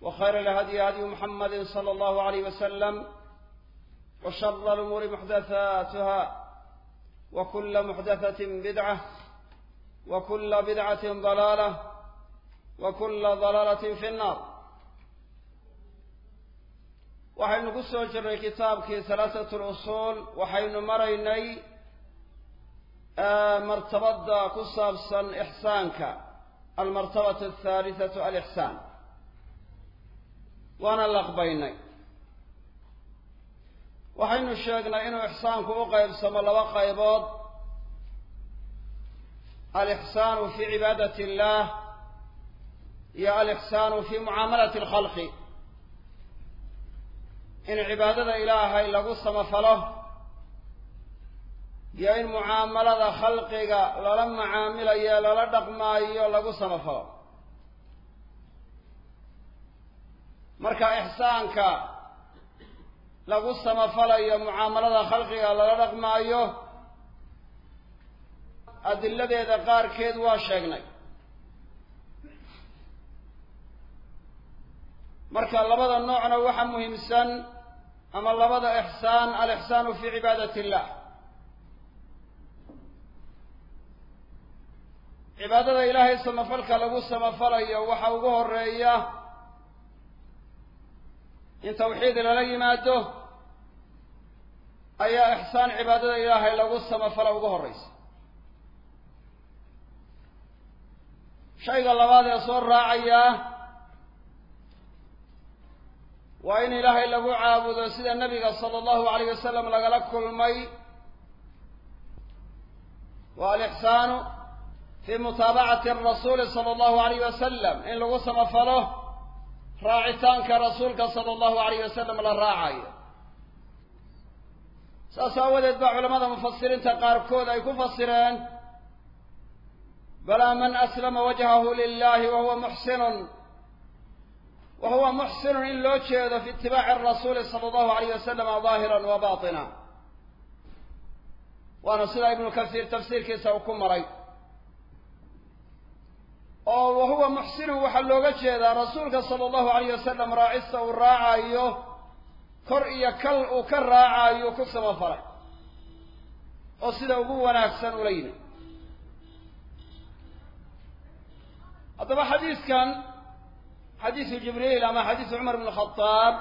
وخير الهدي هدي محمد صلى الله عليه وسلم وشر الأمور محدثاتها وكل محدثة بدعة وكل بدعة ضلالة وكل ضلالة في النار waxaynu ku soo jirnay kitaabkii halaasatu lusuul waxaynu maraynay martabadda ku saabsan ixsaanka almartabatu athaalisatu alixsaan waana laqbaynay. Waxaynu sheegnay inuu ixsaanku u qaybsamo laba qaybood. Alixsaanu fi cibaadati اllah iyo alixsaanu fi mucaamalati اlkhalqi in cibaadada ilaahay lagu samafalo iyo in mucaamalada khalqiga lala macaamilayo lala dhaqmaayo lagu samafalo marka ixsaanka lagu samafalayo mucaamalada khalqiga lala dhaqmaayo adiladeeda qaarkeed waa sheegnay. Marka labada noocna waxa muhiimsan ama labada ixsaan alixsaanu fi cibaadati illah cibaadada ilaahay samafalka lagu samafalayo waxa ugu horreeya in tawxiid lala yimaado ayaa ixsaan cibaadada ilaahay lagu samafala ugu horreysa shayga labaad ee soo raacayaa waa in ilaahay lagu caabudo sida nabiga sala allahu alayh wasalam lagala kulmay wa alixsaanu fi mutaabacati arasuuli sala allahu alayh wasalam in lagu samafalo raacitaanka rasuulka sala allahu alayh wasalam la raacayo. Saas aawadeed baa culamada mufasiriinta qaarkood ay ku fasireen balaa man aslama wajhahu lilahi wa huwa muxsinun wa huwa muxsinun in loo jeedo fi itibaaci arasuuli sala allahu alayh wasalama daahiran wa batina waana sida ibnu kasiir tafsiirkiisa uu ku maray oo wa huwa muxsinun waxaa looga jeedaa rasuulka sala allahu alayh wasalam raacista uu raacayo kor iyo kal uu ka raacayo ku samafalay oo sida ugu wanaagsan ula yimi haddaba xadiiskan xadiisu jibriil ama xadiisu cumar bn khadaab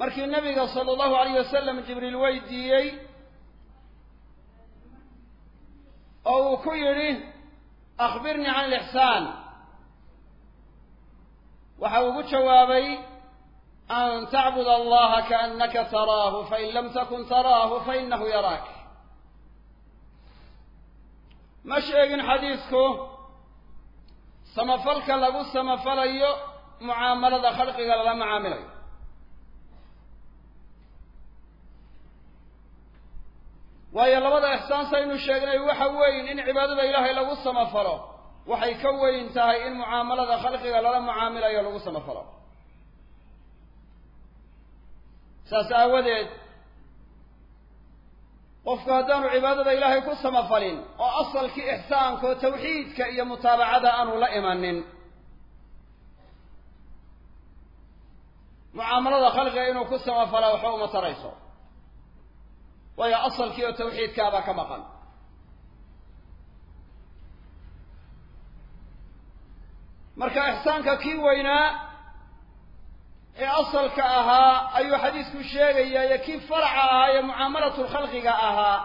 markii nabiga sala allahu alayh wasalam jibriil weydiiyey oo uu ku yidhi akhbirnii can alixsaan. Waxa ugu jawaabay an tacbud allaha kaannaka taraahu fain lam takun taraahu fainahu yaraak. Ma sheegin xadiisku samafalka lagu samafalayo mucaamalada khalqiga lala macaamilayo waayo labada ixsaan saynu sheegnay waxa weyn in cibaadada ilaahay lagu samafalo. Waxay ka weyn tahay in mucaamalada khalqiga lala mucaamilayo lagu samafalo. Saas aawadeed qofku haddaanu cibaadada ilaahay ku samafalin oo asalkii ixsaanka oo tawxiidka iyo mutaabacada aanu la imanin mucaamalada khalqiga inuu ku samafalaa waxba uma tarayso waayo asalkii oo tawxiidkaabaa ka maqan. Marka ixsaanka kii weynaa ee asalka ahaa ayuu xadiisku sheegaya iyo kii faraca ahaa ee mucaamalatu lkhalqiga ahaa.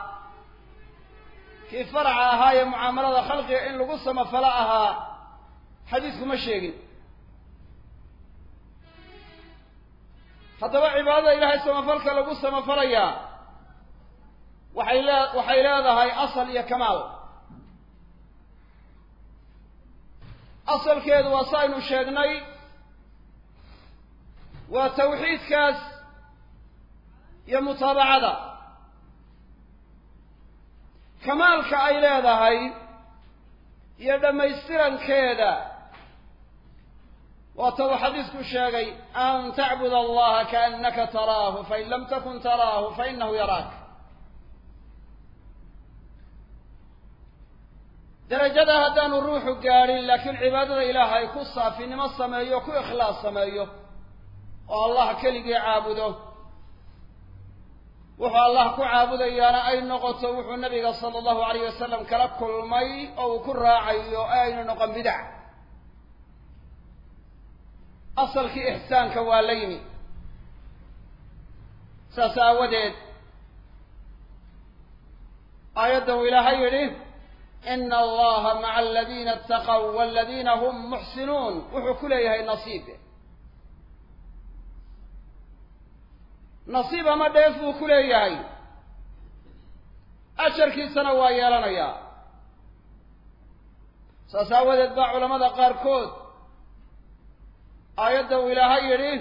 Kii faraca ahaa ee mucaamalada khalqiga in lagu samafalo ahaa xadiisku ma sheegin. Haddaba cibaadada ilaahay samafalka lagu samafalayaa waxay lee waxay leedahay asal iyo kamaal. Asalkeedu waa sa aynu sheegnay waa tawxiidkaas iyo mutaabacada. Kamaalka ay leedahay iyo dhammaystirankeeda waata uu xadiisku sheegay an tacbud allaha kaannaka taraahu fain lam takun taraahu fainahu yaraak darajada haddaanu ruuxu gaadhin laakiin cibaadada ilaahay ku saafinimo sameeyo ku ikhlaas sameeyo oo allah keligii caabudo. Wuxuu allah ku caabudayaana ay noqoto wuxuu nabiga sala allahu alayh wasalam kala kulmay oo uu ku raacayo aynu noqon bidac asalkii ixsaanka waa la yimi saas aawadeed aayadda uu ilaahay yidhi ina allaha maca aladiina ataqow waladiina hum muxsinuun wuxuu ku leeyahay nasiib nasiib ama dheef buu ku leeyahay ajarkiisana waa yeelanayaa saas aawadeed baa culamada qaarkood aayadda uu ilaahay yidhi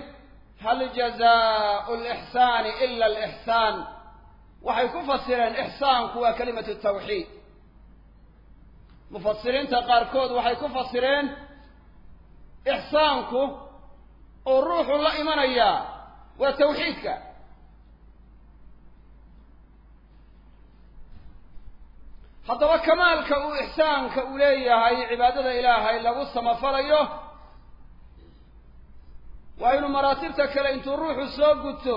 hal jazaau lixsaani ila alixsaan waxay ku fasireen ixsaanku waa kalimatu tawxiid mufasiriinta qaarkood waxay ku fasireen ixsaanku oo ruuxu la imanayaa waa tawxiidka. Haddaba kamaalka uu ixsaanka uu leeyahay cibaadada ilaahay lagu samafalayo waa inuu maraatibta kale intuu ruuxu soo guto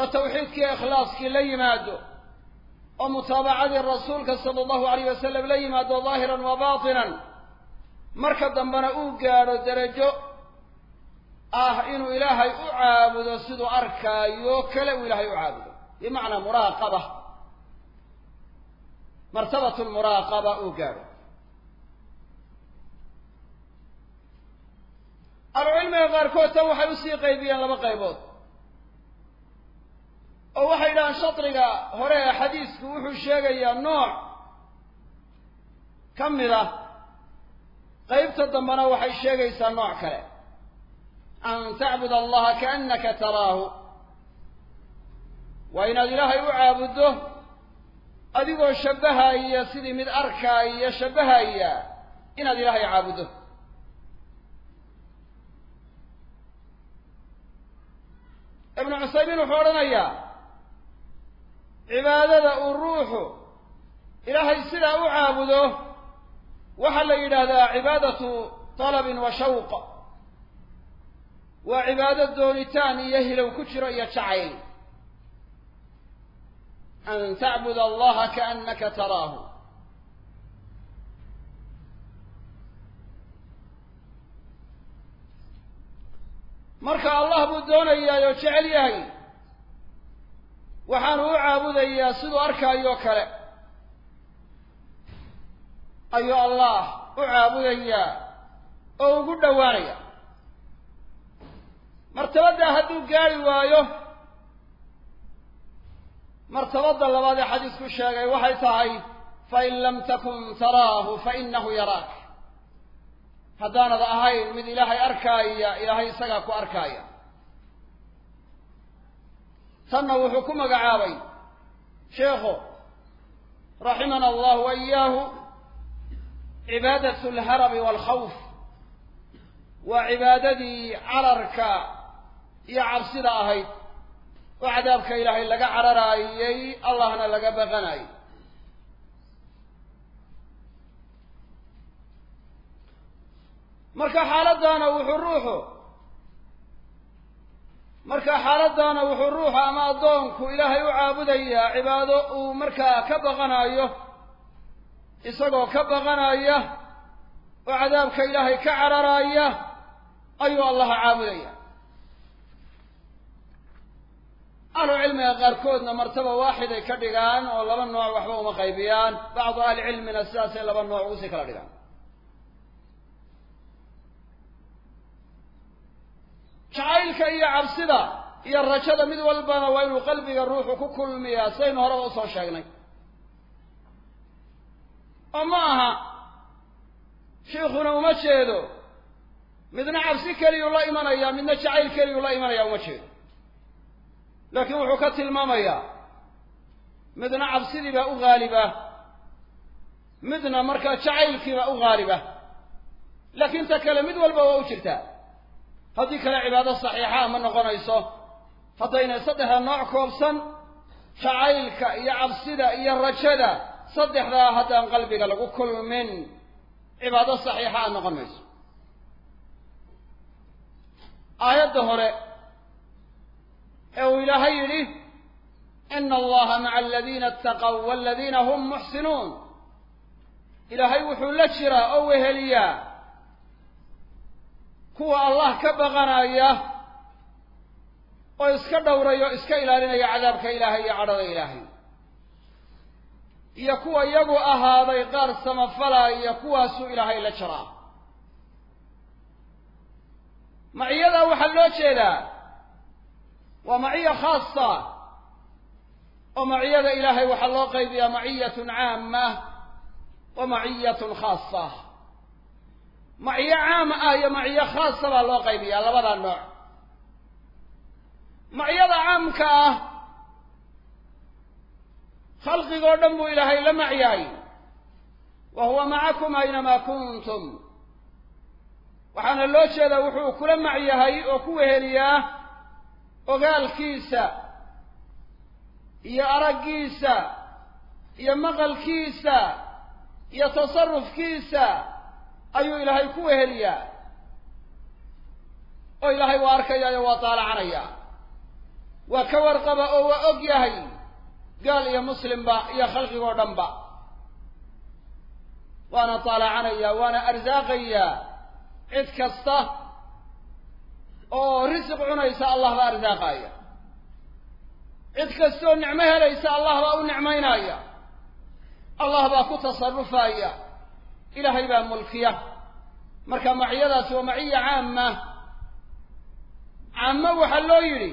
oo tawxiidkiiyo ikhlaaskii la yimaado oo mutaabacadii rasuulka sala allahu alayh wasalam la yimaado daahiran wa baatinan marka dambena uu gaadho derajo ah inuu ilaahay u caabudo siduu arkaayo kale uu ilaahay u caabudo. Bimacnaa muraaqaba. Martabatu lmuraaqaba uu gaadho. Ahlucilmiga qaarkood tan waxay u sii qaybiyeen laba qaybood oo waxay yidhahaan shadriga hore ee xadiisku wuxuu sheegayaa nooc ka mid ah. Qaybta dambena waxay sheegaysaa nooc kale. An tacbud allaha kaannaka taraahu. Waa inaad ilaahay u caabuddo adigoo shabbahaya sidii mid arkaaya shabbahaya inaad ilaahay caabuddo ibnu cusaymiin wuxuu odhanayaa cibaadada uu ruuxu ilaahay sidaa u caabudo waxaa la yidhaahdaa cibaadatu talabin wa shawq. Waa cibaado doonitaan iyo hilow ku jiro iyo jacayl. An tacbud allaha kaannaka taraahu. Marka allah buu doonayaa oo jecel yahay waxaanu u caabudayaa siduu arkaayoo kale. Ayuu allah u caabudayaa oo ugu dhowaanaya. Martabaddaa hadduu gaari waayo martabadda labaad ee xadiisku sheegay waxay tahay fain lam takun taraahu fainahu yaraak. Haddaanad ahayn mid ilaahay arkaaya ilaahay isagaa ku arkaaya tanna wuxuu ku magacaabay sheekhu raximana allahu wa iyaahu cibaadatu alharabi waalkhawf waa cibaadadii cararka iyo cabsida ahayd oo cadaabka ilaahay laga cararaayey allahna laga baqanayay marka xaaladdaana wuxuu ruuxu marka xaaladdaana wuxuu ruuxu ama addoonku ilaahay u caabudayaa cibaado uu markaa ka baqanayo isagoo ka baqanaya oo cadaabka ilaahay ka cararaya ayuu allaha caabudaya ahlu cilmiga qaarkoodna martaba waaxiday ka dhigaan oo laba nooc waxba uma qaybiyaan. Bacdu ahli cilmina sidaasay laba nooc ugu sii kala dhigaan jacaylka iyo cabsida iyo rajada mid walbana waa inuu qalbiga ruuxu ku kulmiyaa sidaynu horeba u soo sheegnay. Oo ma aha shiikhuna uma jeedo midna cabsi keliyuu la imanaya midna jacayl keliyuu la imanaya uma jeedo. Laakiin wuxuu ka tilmaamayaa midna cabsidiibaa u haaliba midna markaa jacaylkiibaa u haaliba laakiin ta kale mid walba waa u jirtaa haddii kale cibaado saxiixaa ma noqonayso. Haddaynay saddexda nooc koobsan jacaylka iyo cabsida iyo rajada saddexdaa haddaan qalbiga lagu kulmin. Cibaado saxiixa a noqon mayso aayadda hore ee uu ilaahay yidhi ina allaha maca aladiina ataqow waladiina hum muxsinuun. Ilaahay wuxuu la jiraa oo weheliyaa kuwa allah ka baqanaya oo iska dhowraya o iska ilaalinaya cadaabka ilaahay iyo cadhada ilaahay. Iyo kuwa iyagu ahaaday qaar samafalaya kuwaasuu ilaahay la jiraa maciyadaa waxaa loo jeedaa waa maciya khaasa oo maciyada ilaahay waxaa loo qaybiyaa maciyatun caama wa maciyatun khaasa maciyo caam ah iyo maciyo khaasa baa loo qaybiyaa labadaa nooc. Maciyada caamka ah khalqigoo dhan buu ilaahay la macyahay. Wa huwa macakum aynamaa kuntum. Waxaana loo jeedaa wuxuu kula macyahay oo ku weheliyaa ogaalkiisa iyo araggiisa iyo maqalkiisa iyo tasarufkiisa ayuu ilaahay ku weheliyaa oo ilaahay waa arkayaayo waa daalacanaya waa ka warqaba oo waa og yahay gaal iyo muslimba iyo khalqigoo dhanba. Waana daalacanaya waana arsaaqaya cid kasta oo risiq cunaysa allah baa arsaaqaya cid kastaoo nicmo helaysa allah baa u nicmaynaya. Allah baa ku tasarufaya ilaahay baa mulkiya. Marka maciyadaasi waa maciya caama caamo waxaa loo yidhi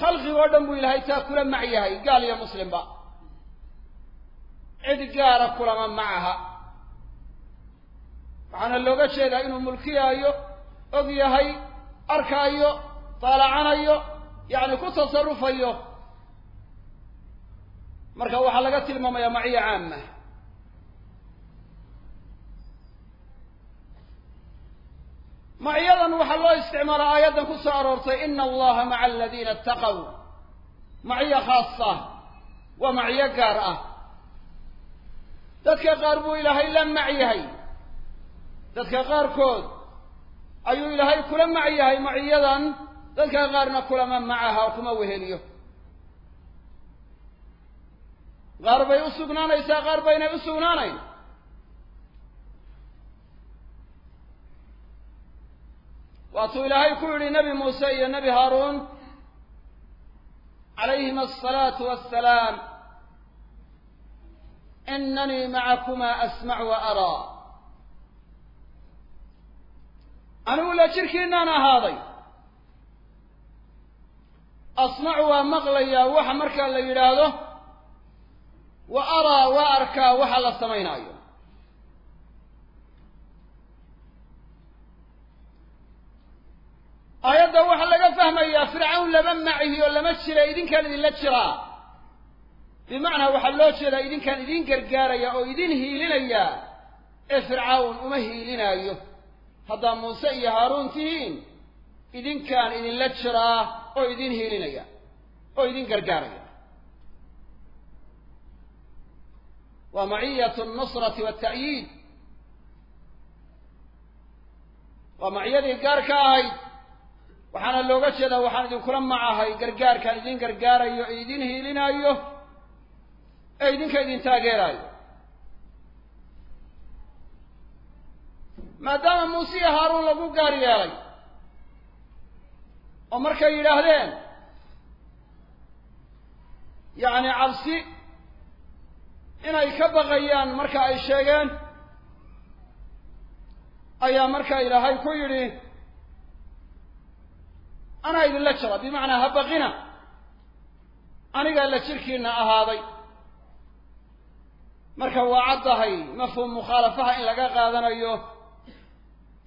khalqigoo dhan buu ilaahay taa kula mac yahay gaal iyo muslimba. Cid gaara kulama macaha. Waxaana looga jeedaa inuu mulkiyaayo og yahay arkaayo daalacanayo yacni ku tasarufayo marka waxaa laga tilmaamayaa maciya caama macyadan waxaa loo isticmaalaa aayaddan ku soo aroortay ina allaha maca aladiina ataqow macyo khaasa waa macyo gaar ah. Dadka qaar buu ilaahay la mac yahay. Dadka qaarkood ayuu ilaahay kula mac yahay maciyadan dadka qaarna kulama macaha kuma weheliyo. Qaar bay u sugnaanaysaa qaar baynay u sugnaanayn waatuu ilaahay ku yidhi nebi muuse iyo nebi haaruun calayhima asalaatu wassalaam inanii macakumaa asmac wa araa anigu la jirkiinaan ahaaday. Asmacu waa maqlayaa waxa markaa la yidhaahdo wa araa waa arkaa waxa la samaynaayo aayadda waxaa laga fahmayaa fircawn lama macihi oo lama jira idinkaan idinla jiraa bimacnaa waxaa loo jeedaa idinkaan idin gargaaraya oo idin hiilinaya ee fircawn uma hiilinaayo. Haddaa muuse iyo haaruun tihiin idinkaan idinla jiraa oo idin hiilinaya oo idin gargaaraya. Waa maciyatu nusrati waalta'yiid waa maciyadii gaarka ahayd waxaana looga jeedaa waxaan idinkula macahay gargaarkaan idin gargaarayo idin hiilinaayo ee idinka idin taageeraayo. Maadaama muuse iyo haaruun lagu gaar yeelay oo markay yidhaahdeen yacni cabsi inay ka baqayaan marka ay sheegeen ayaa markaa ilaahay ku yidhi anaa idinla jira bimacnaa ha baqina. Anigaa la jirkiina ahaaday. Marka waa caddahay mafhuum mukhaalafaha in laga qaadanayo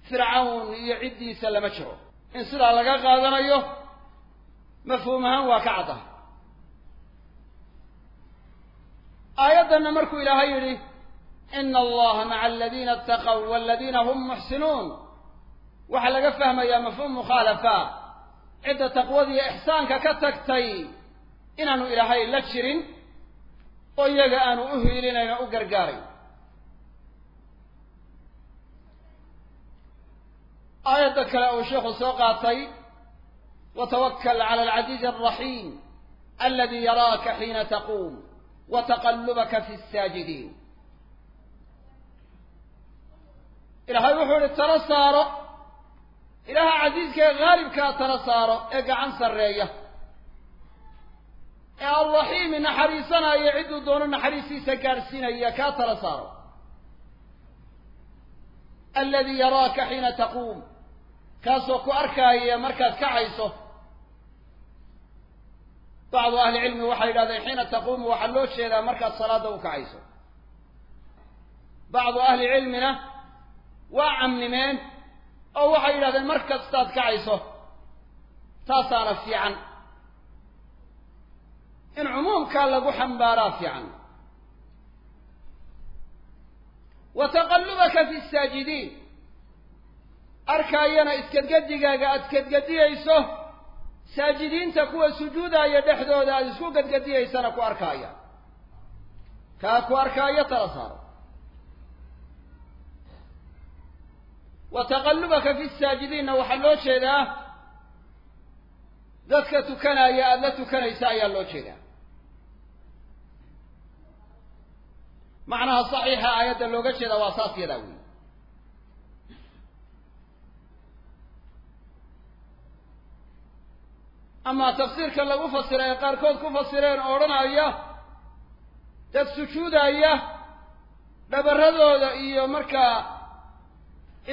fircawn iyo ciddiisa lama jiro in sidaa laga qaadanayo mafhuum ahaan waa ka cadda aayaddanna markuu ilaahay yidhi ina allaha maca aladiina ataqow waladiina hum muxsinuun. Waxaa laga fahmayaa mafhuum mukhaalafa cidda taqwadiiyo ixsaanka ka tagtay inaanu ilaahay la jirin oo iyaga aanu u hiilinayn oo u gargaarayn aayadda kale uu sheikhu soo qaatay watawakal cala alcasiizi alraxiim aladi yaraaka xiina taquum wa taqallubaka fi saajidiin ilaahay wuxuu ihi tala saaro ilaaha casiiska ee haalibkaa tala saaro ee gacan sarreeya. Ee alraxiimi naxariisanaya cidduu doono naxariistiisa gaadhsiinaya kaa tala saaro. Aladi yaraaka xiina taquum. Kaasoo ku arkaaya markaad kacayso. Bacdu ahli cilmi waxay yidhahdeen xiina taquumu waxaa loo jeedaa markaad salaada u kacayso. Bacdu ahli cilmina waa camnimeen oo waxay yidhahdeen mar kastaad kacayso taasaana fiican. In cumuumkaa lagu xambaaraa fiican. Wa taqallubaka fi saajidiin arkaayana iskadgedigaaga aada kadgadiyayso saajidiinta kuwa sujuudaya dhexdooda aada isku gadgadiyaysana ku arkaaya. Kaa ku arkaayo tala saaro wa taqallubaka fi saajidiinna waxaa loo jeedaa dadka tukanaya aada la tukanaysa ayaa loo jeedaa. Macnaha saxiixa aayadda looga jeeda waa saas yadaa wey amaa tafsiirka lagu fasiray ee qaarkood ku fasireen oo odhanaya dad sujuudaya dhabarradooda iyo markaa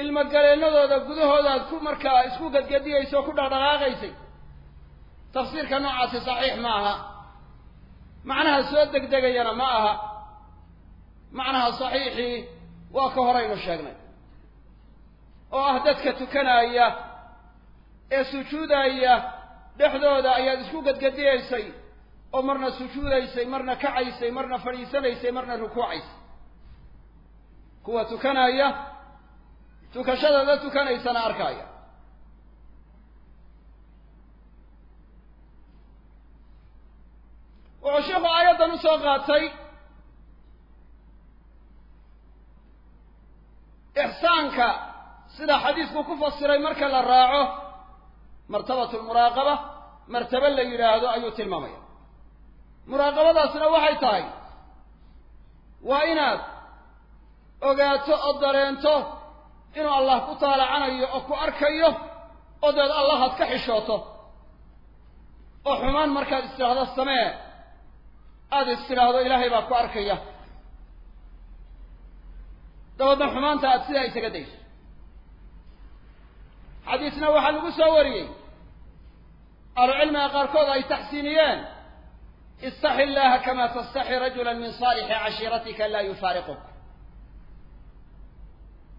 ilmogaleennadooda gudahoodaad ku markaa isku gadgadiyaysa oo ku dhaqdhaqaaqaysay tafsiirka noocaasi saxiix ma aha. Macnaha soo degdegayana ma aha. Macnaha saxiixii waa ka horaynu sheegnay. Oo ah dadka tukanaya ee sujuudaya dhexdooda ayaad isku gadgadiyaysay oo marna sujuudaysay marna kacaysay marna fadhiisanaysay marna rukuucaysay. Kuwa tukanaya tukashada la tukanaysana arkaaya wuxuu sheikhu aayaddan u soo qaatay ixsaanka sida xadiisku ku fasiray marka la raaco martabatu lmuraaqaba martaba la yidhaahdo ayuu tilmaamaya. Muraaqabadaasna waxay tahay waa inaad ogaato oo dareento inuu allah ku taalacanayo oo ku arkayo oo deed allahaad ka xishooto. Oo xumaan markaad istidhaahdo samee. Aada istidhaahdo ilaahay baa ku arkaya. Dabeedna xumaanta aada sidaa isaga dayso. Xadiisna waxaa lagu soo wariyey. Ahlucilmiga qaarkood ay taxsiiniyeen. Istaxi illaha kama tastaxi rajula min saalixi cashiiratika laa yufaariquk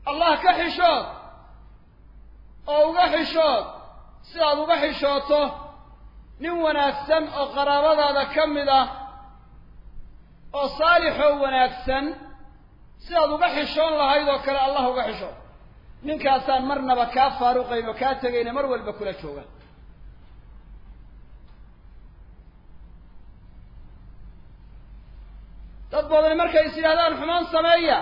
allah ka xishood. Oo uga xishood. Sidaad uga xishooto nin wanaagsan oo qaraabadaada ka mid ah oo saalixoo wanaagsan sidaad uga xishoon lahayd oo kale allah uga xishood. Ninkaasaan marnaba kaa faaruqayn oo kaa tegayna mar walba kula jooga. Dad badani markay is yidhahdaan xumaan sameeya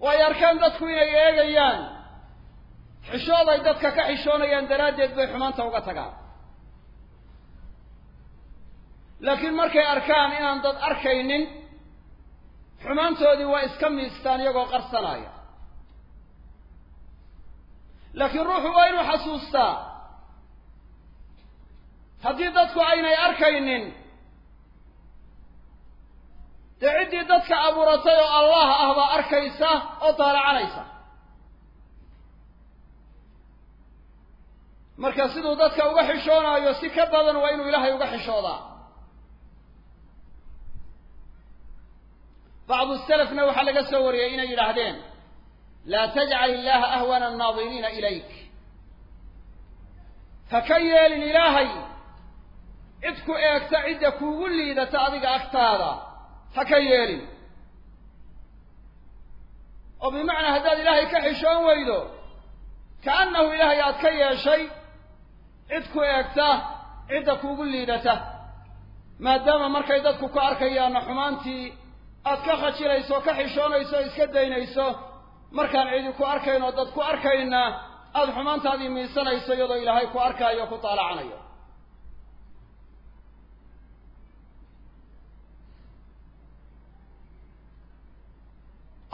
oo ay arkaan dadku inay eegayaan. Xishood ay dadka ka xishoonayaan daraaddeed bay xumaanta uga tagaan. Laakiin markay arkaan inaan dad arkaynin xumaantoodii waa iska miistaan iyagoo qarsanaya. Laakiin ruuxu waa inuu xasuustaa. Haddii dadku aynay arkaynin dee ciddii dadka abuuratay oo allah ah baa arkaysa oo daalacanaysa. Marka siduu dadka uga xishoonaayo si ka badan waa inuu ilaahay uga xishoodaa. Bacdu salafna waxaa laga soo wariyey inay yidhaahdeen laa tajcal illaaha ahwana annaadiriina ilayk. Ha ka yeelin ilaahay cid ku eegta cidda kuugu liidata adiga agtaada ha ka yeelin. Oo bimacnaa haddaad ilaahay ka xishoon weydo kaannahu ilaahay aad ka yeeshay cid ku eegta cidda kuugu liidata. Maadaama markay dadku ku arkayaanna xumaantii aad ka khajilayso ka xishoonayso o iska daynayso markaan cidi ku arkayn dad ku arkayna aada xumaantaadii miisanayso iyadoo ilaahay ku arkaayo o ku taalacanayo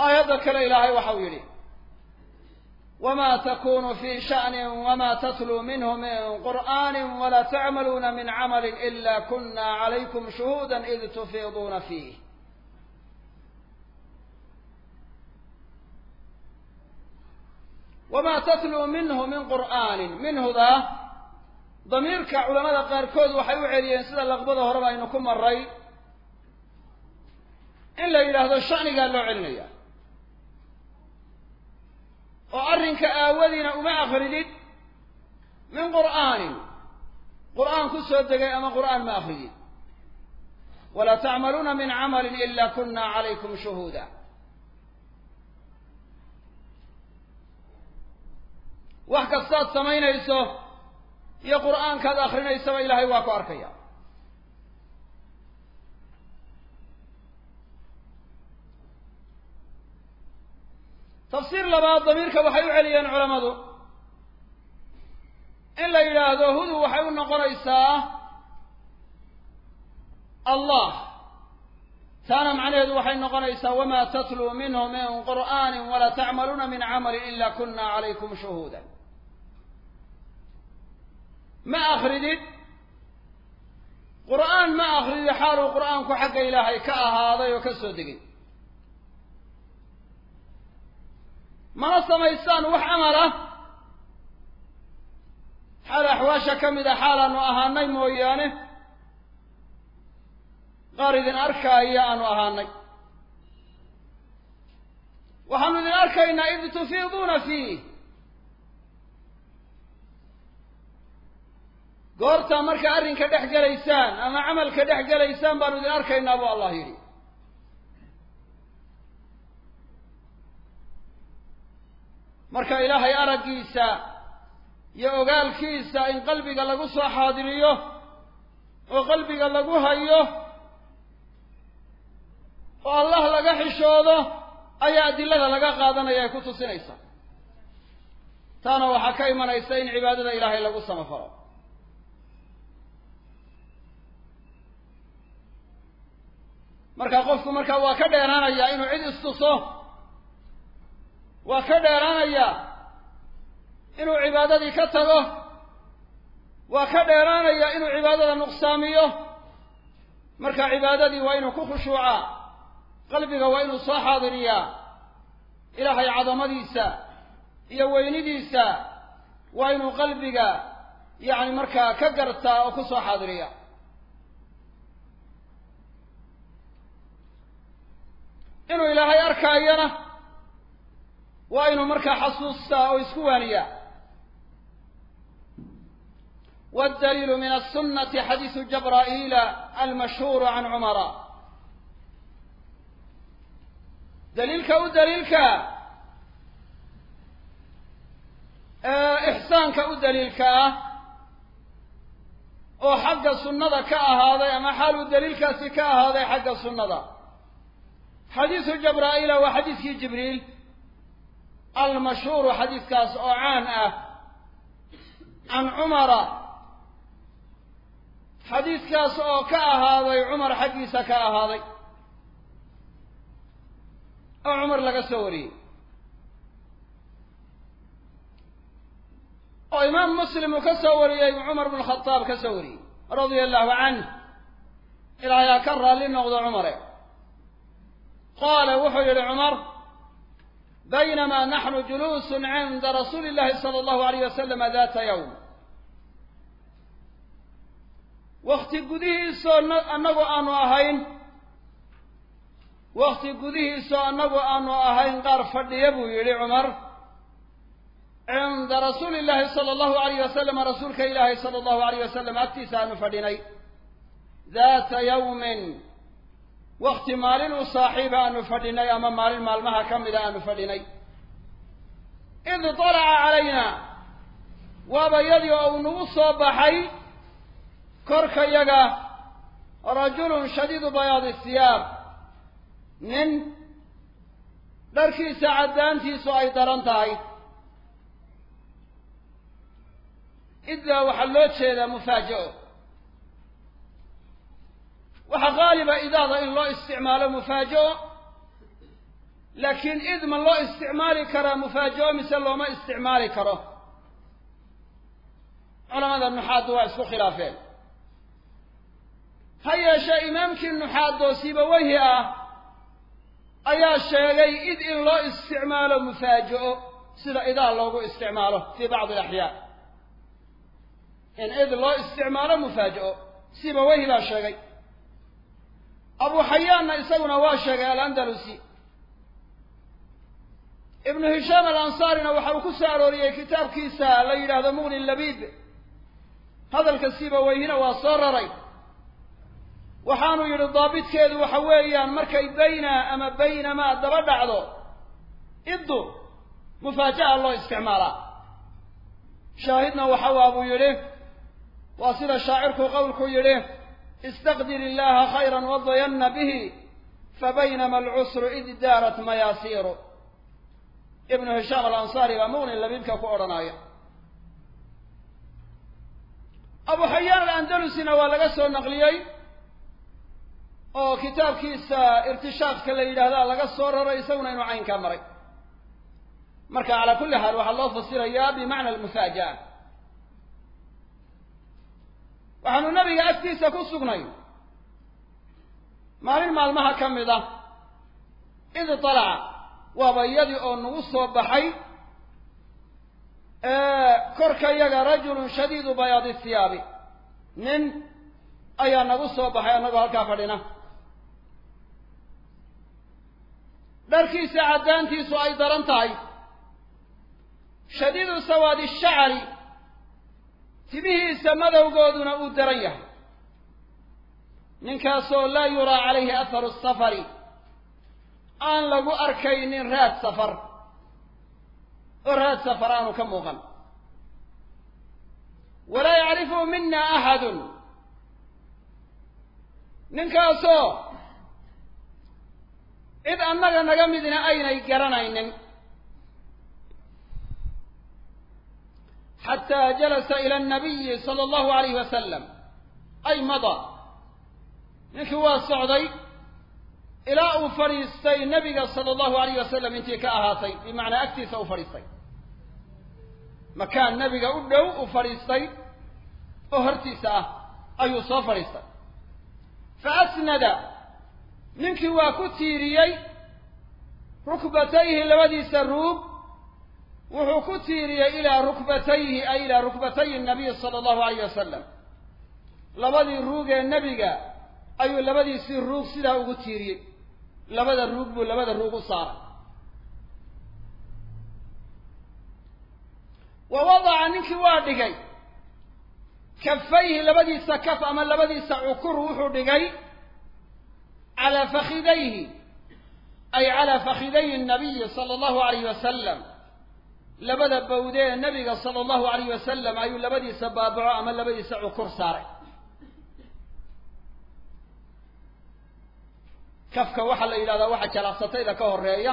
aayadda kale ilaahay waxa uu yidhi wma takunu fi shaأni wma tatluu minhu min qur'ani wla tacmaluuna min camali ila kuna calaykum shuhuuda id tufiiduuna fiih wma tatluu minhu min qur'aani minhuda damiirka culamada qaarkood waxay u celiyeen sida laqbada horeba aynu ku maray in la yidhaahdo shanigaa loo celinaya oo arrinka aawadiina uma akridid min qur'aanin. Qur'aan ku soo degay ama qur'aan ma akridid walaa tacmaluuna min camalin ila kuna calaykum shuhuuda wax kastaad samaynayso iyo qur'aankaad akrinaysaba ilaahay waa ku arkaya tafsiir labaad damiirka waxay u celiyeen culammadu. In la yidhaahdo hudu waxay u noqonaysaa allah. Taana macnaheedu waxay noqonaysaa wama tatluu minhu min qur'aani walaa tacmaluuna min camalin ila kuna calaykum shuhuuda ma akridid qur'aan ma akridid xaaluu qur'aanku xagga ilaahay ka ahaaday oo ka soo degay mana samaystaan wax camala xaal axwaasha ka mid a xaalaanu ahaanay mooyaane? Qaar idin arkaaya aanu ahaanay. Waxaanu idin arkaynaa id tufiiduuna fiih goortaa markaa arrinka dhex gelaysaan ama camalka dhex gelaysaan baanu idin arkaynaa buu allah yidhi marka ilaahay araggiisa iyo ogaalkiisa in qalbiga lagu soo xaadiriyo oo qalbiga lagu hayo oo allah laga xishoodo ayaa adilada laga qaadanaya ay ku tusinaysa. Taana waxaa ka imanaysa in cibaadada ilaahay lagu samafalo. Marka qofku markaa waa ka dheeraanayaa inuu cid istuso waa ka dheeraanayaa inuu cibaadadii ka tago. Waa ka dheeraanayaa inuu cibaadada nuqsaamiyo. Marka cibaadadii waa inuu ku khushuucaa. Qalbiga waa inuu soo xaadiriyaa. Ilaahay cadamadiisa iyo weynidiisa waa inuu qalbiga yacni markaa ka gartaa oo ku soo xaadiriya inuu ilaahay arkaayana waa inuu markaa xasuustaa oo isku waaniyaa. Waddaliilu min aلsunati xadiisu jabraa'iila almashhuuru can cumara. Daliilka u daliilka ixsaanka u daliilka ah oo xagga sunnada ka ahaaday ama xaaluu daliilkaasi ka ahaaday xagga sunnada. Xadiisu jabraa'iila waa xadiiskii jibriil almashhuuru xadiiskaas oo caan ah can cumara. Xadiiskaas oo ka ahaaday cumar xaggiisa ka ahaaday. Oo cumar laga soo wariyey. Oo imaam muslim uu ka soo wariyey cumar bnu khadaab ka soo wariyey radia allahu canh ilaahay ha ka raalli noqdo cumare. Qaala wuxuu yihi cumar baynama naxnu juluusun cinda rasuuli illahi sala allahu alayh wasalama data yowm wakti gudihiisoo annagu aanu ahayn wakti gudihiisoo annagu aanu ahayn qaar fadhiya buu yidhi cumar cinda rasuuli illaahi sala allahu alayh wasalam rasuulka ilaahay sala allahu alayh wasalam agtiisa aanu fadhinay daata yawmin wakti maalin u saaxiiba aanu fadhinay ama maalin maalmaha ka mida aanu fadhinay. Id dalaca calayna waaba yadii oo uu nagu soo baxay korka yaga rajulun shadiidu bayaadi siyaab. Nin dharkiisa caddaantiisu ay daran tahay. Iddaa waxaa loo jeedaa mufaaja-o waxaa qaaliba idaada in loo isticmaalo mufaaja-o laakiin id ma loo isticmaali karaa mufaaja-o mise looma isticmaali karo? Culamada nuxaaddu waa isku khilaafeen. Ha yeeshee imaamkii nuxaadoo sibaweyhi ah ayaa sheegay id in loo isticmaalo mufaaja-o sida idaa loogu isticmaalo fii bacdi alaxyaa. In id loo isticmaalo mufaaja-o sibaweyhi baa sheegay abu xayaanna isaguna waa sheegay alandalusi. Ibnu hishaam alansaarina waxa uu ku soo arooriyey kitaabkiisa la yidhaahdo muqni labiid hadalka sibaweyhina waa soo raray. Waxaanu yidhi daabitkeedu waxa weeyaan markay bayna ama baynamaa daba dhacdo iddu mufaaja'a loo isticmaalaa shaahidna waxa waa buu yidhi waa sida shaacirku qowlku yidhi istaqdir illaha khayra wadayanna bihi fabaynama alcusru id daarat mayaasiiru ibnu hishaam alansaari baa muqni labiibka ku odhanaya abu xayaan alandalusina waa laga soo naqliyey oo kitaabkiisa irtishaadka la yidhaahdaa laga soo raray isaguna inuu caynkaa maray marka calaa kulli xaal waxaa loo fasirayaa bimacna almufaaja'a waxaanu nabiga agtiisa ku sugnay. Maalin maalmaha ka mid ah id talaca waaba iyadii oo nagu soo baxay korka yaga rajulun shadiidu bayaadi hiyaabi nin ayaa nagu soo baxay annagoo halkaa fadhina. Dharkiisa caddaantiisu ay daran tahay. Shadiidu sawaadi shacari tibihiisa madowgooduna uu daran yahay. Ninkaasoo laa yuraa calayhi atharu safari aan lagu arkaynin raad safar. Oo raad safar aanu ka muuqan. Walaa yacrifuhu mina axadun ninkaasoo cid annaga naga midna aynay garanaynin xataa jalasa ila annabiyi sala allahu alayhi wasalam ay mada ninkii waa socday ilaa uu fadhiistay nebiga sala allahu alayh wasalam intii ka ahaatay bimacnaa agtiisa u fadhiistay makaan nebiga u dhow u fadhiistay oo hortiisa ah ayuu soo fadhiistay fa ninkii waa ku tiiriyey rukbatayhi labadiisa ruug wuxuu ku tiiriyey ilaa rukbatayhi ay ilaa rukbatayi nabiy sala allahu alayh wasalam labadii ruug ee nebiga ayuu labadiisii ruug sidaa ugu tiiriyey. Labada ruug buu labada ruug u saaray. Wa wadaca ninkii waa dhigay. Kafayhi labadiisa kaf ama labadiisa cukur wuxuu dhigay calaa fakidayhi ay calaa fakidayi nabiyi sala allahu alayh wasalam labada bawde ee nabiga sala allahu alayh wasalam ayuu labadiisa baabaco ama labadiisa cukur saaray. Kafka waxaa la yidhahdaa waxa jalaqsatayda ka horreeya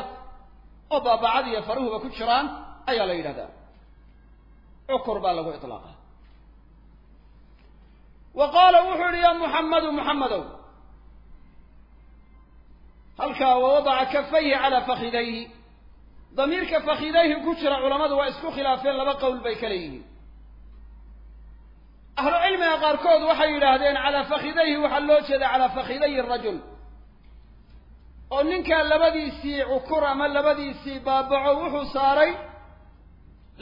oo baabacada iyo faruhuba ku jiraan ayaa la yidhahdaa. Cukur baa lagu iطlaaqa wa qaala wuxuu yihi ya muxammadu muxammadow halkaa wawadaca kafayhi calaa fakidayhi damiirka fakidayhi ku jira culammadu waa isku khilaafeen laba qowl bay ka leeyihiin. Ahlu cilmiga qaarkood waxay yidhaahdeen calaa fakidayhi waxaa loo jeeda calaa fakidayi rajul. Oo ninkaa labadiisii cukur ama labadiisii baabaco wuxuu saaray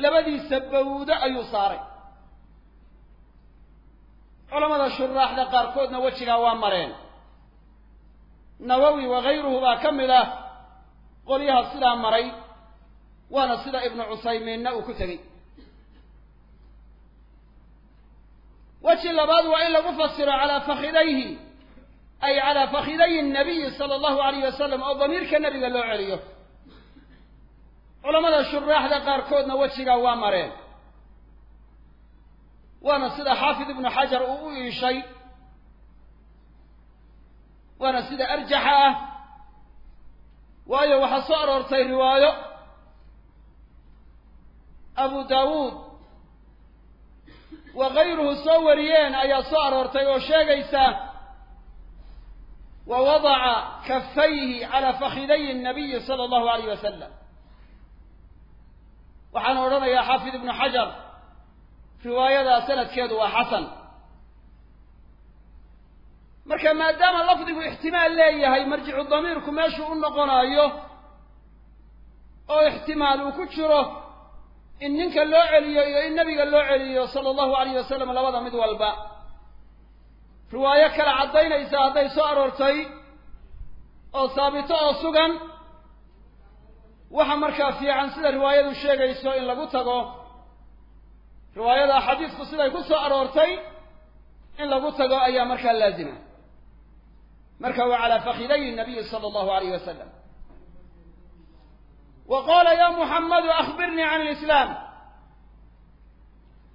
labadiisa bawdo ayuu saaray. Culamada shuraaxda qaarkoodna wejigaa waa mareen. Nawowi wakayruhu baa ka mid ah qolyaha sidaa maray waana sida ibnu cuthaymiinna uu ku tegey. Weji labaad waa in lagu fasiro calaa fakidayhi ay calaa fakidayi nabiyi sala allahu alayh wasalam oo damiirka nebiga loo celiyo. Culamada shuraaxda qaarkoodna wejigaa waa mareen. Waana sida xaafid ibnu xajar uu u iishay. Waana sida arjaxa ah. Waayo waxaa soo aroortay riwaayo abu daawuud wa kayruhu soo wariyeen ayaa soo aroortay oo sheegaysa wa wadaca kafayhi calaa fakidayi nabiyi sala allahu alayh wasalam waxaan odhanayaa xaafid ibnu xajar riwaayadaa sanadkeedu waa xasan. Marka maadaama lafdigu ixtimaal leeyahay marjicu damiirku meeshuu u noqonaayo oo ixtimaal uu ku jiro in ninka loo celiyo iyo in nebiga loo celiyo sala allahu alayh wasalam labada mid walba. Riwaayo kale caddaynaysa hadday soo aroortay oo saabito oo sugan waxa markaa fiican sida riwaayadu sheegayso in lagu tago. Riwaayada xadiisku siday ku soo aroortay in lagu tago ayaa markaa laazima. Marka waa calaa fakidayi nabiyi sala allahu alayh wasalam wa qaala ya muxammadu akhbirnii can lislaam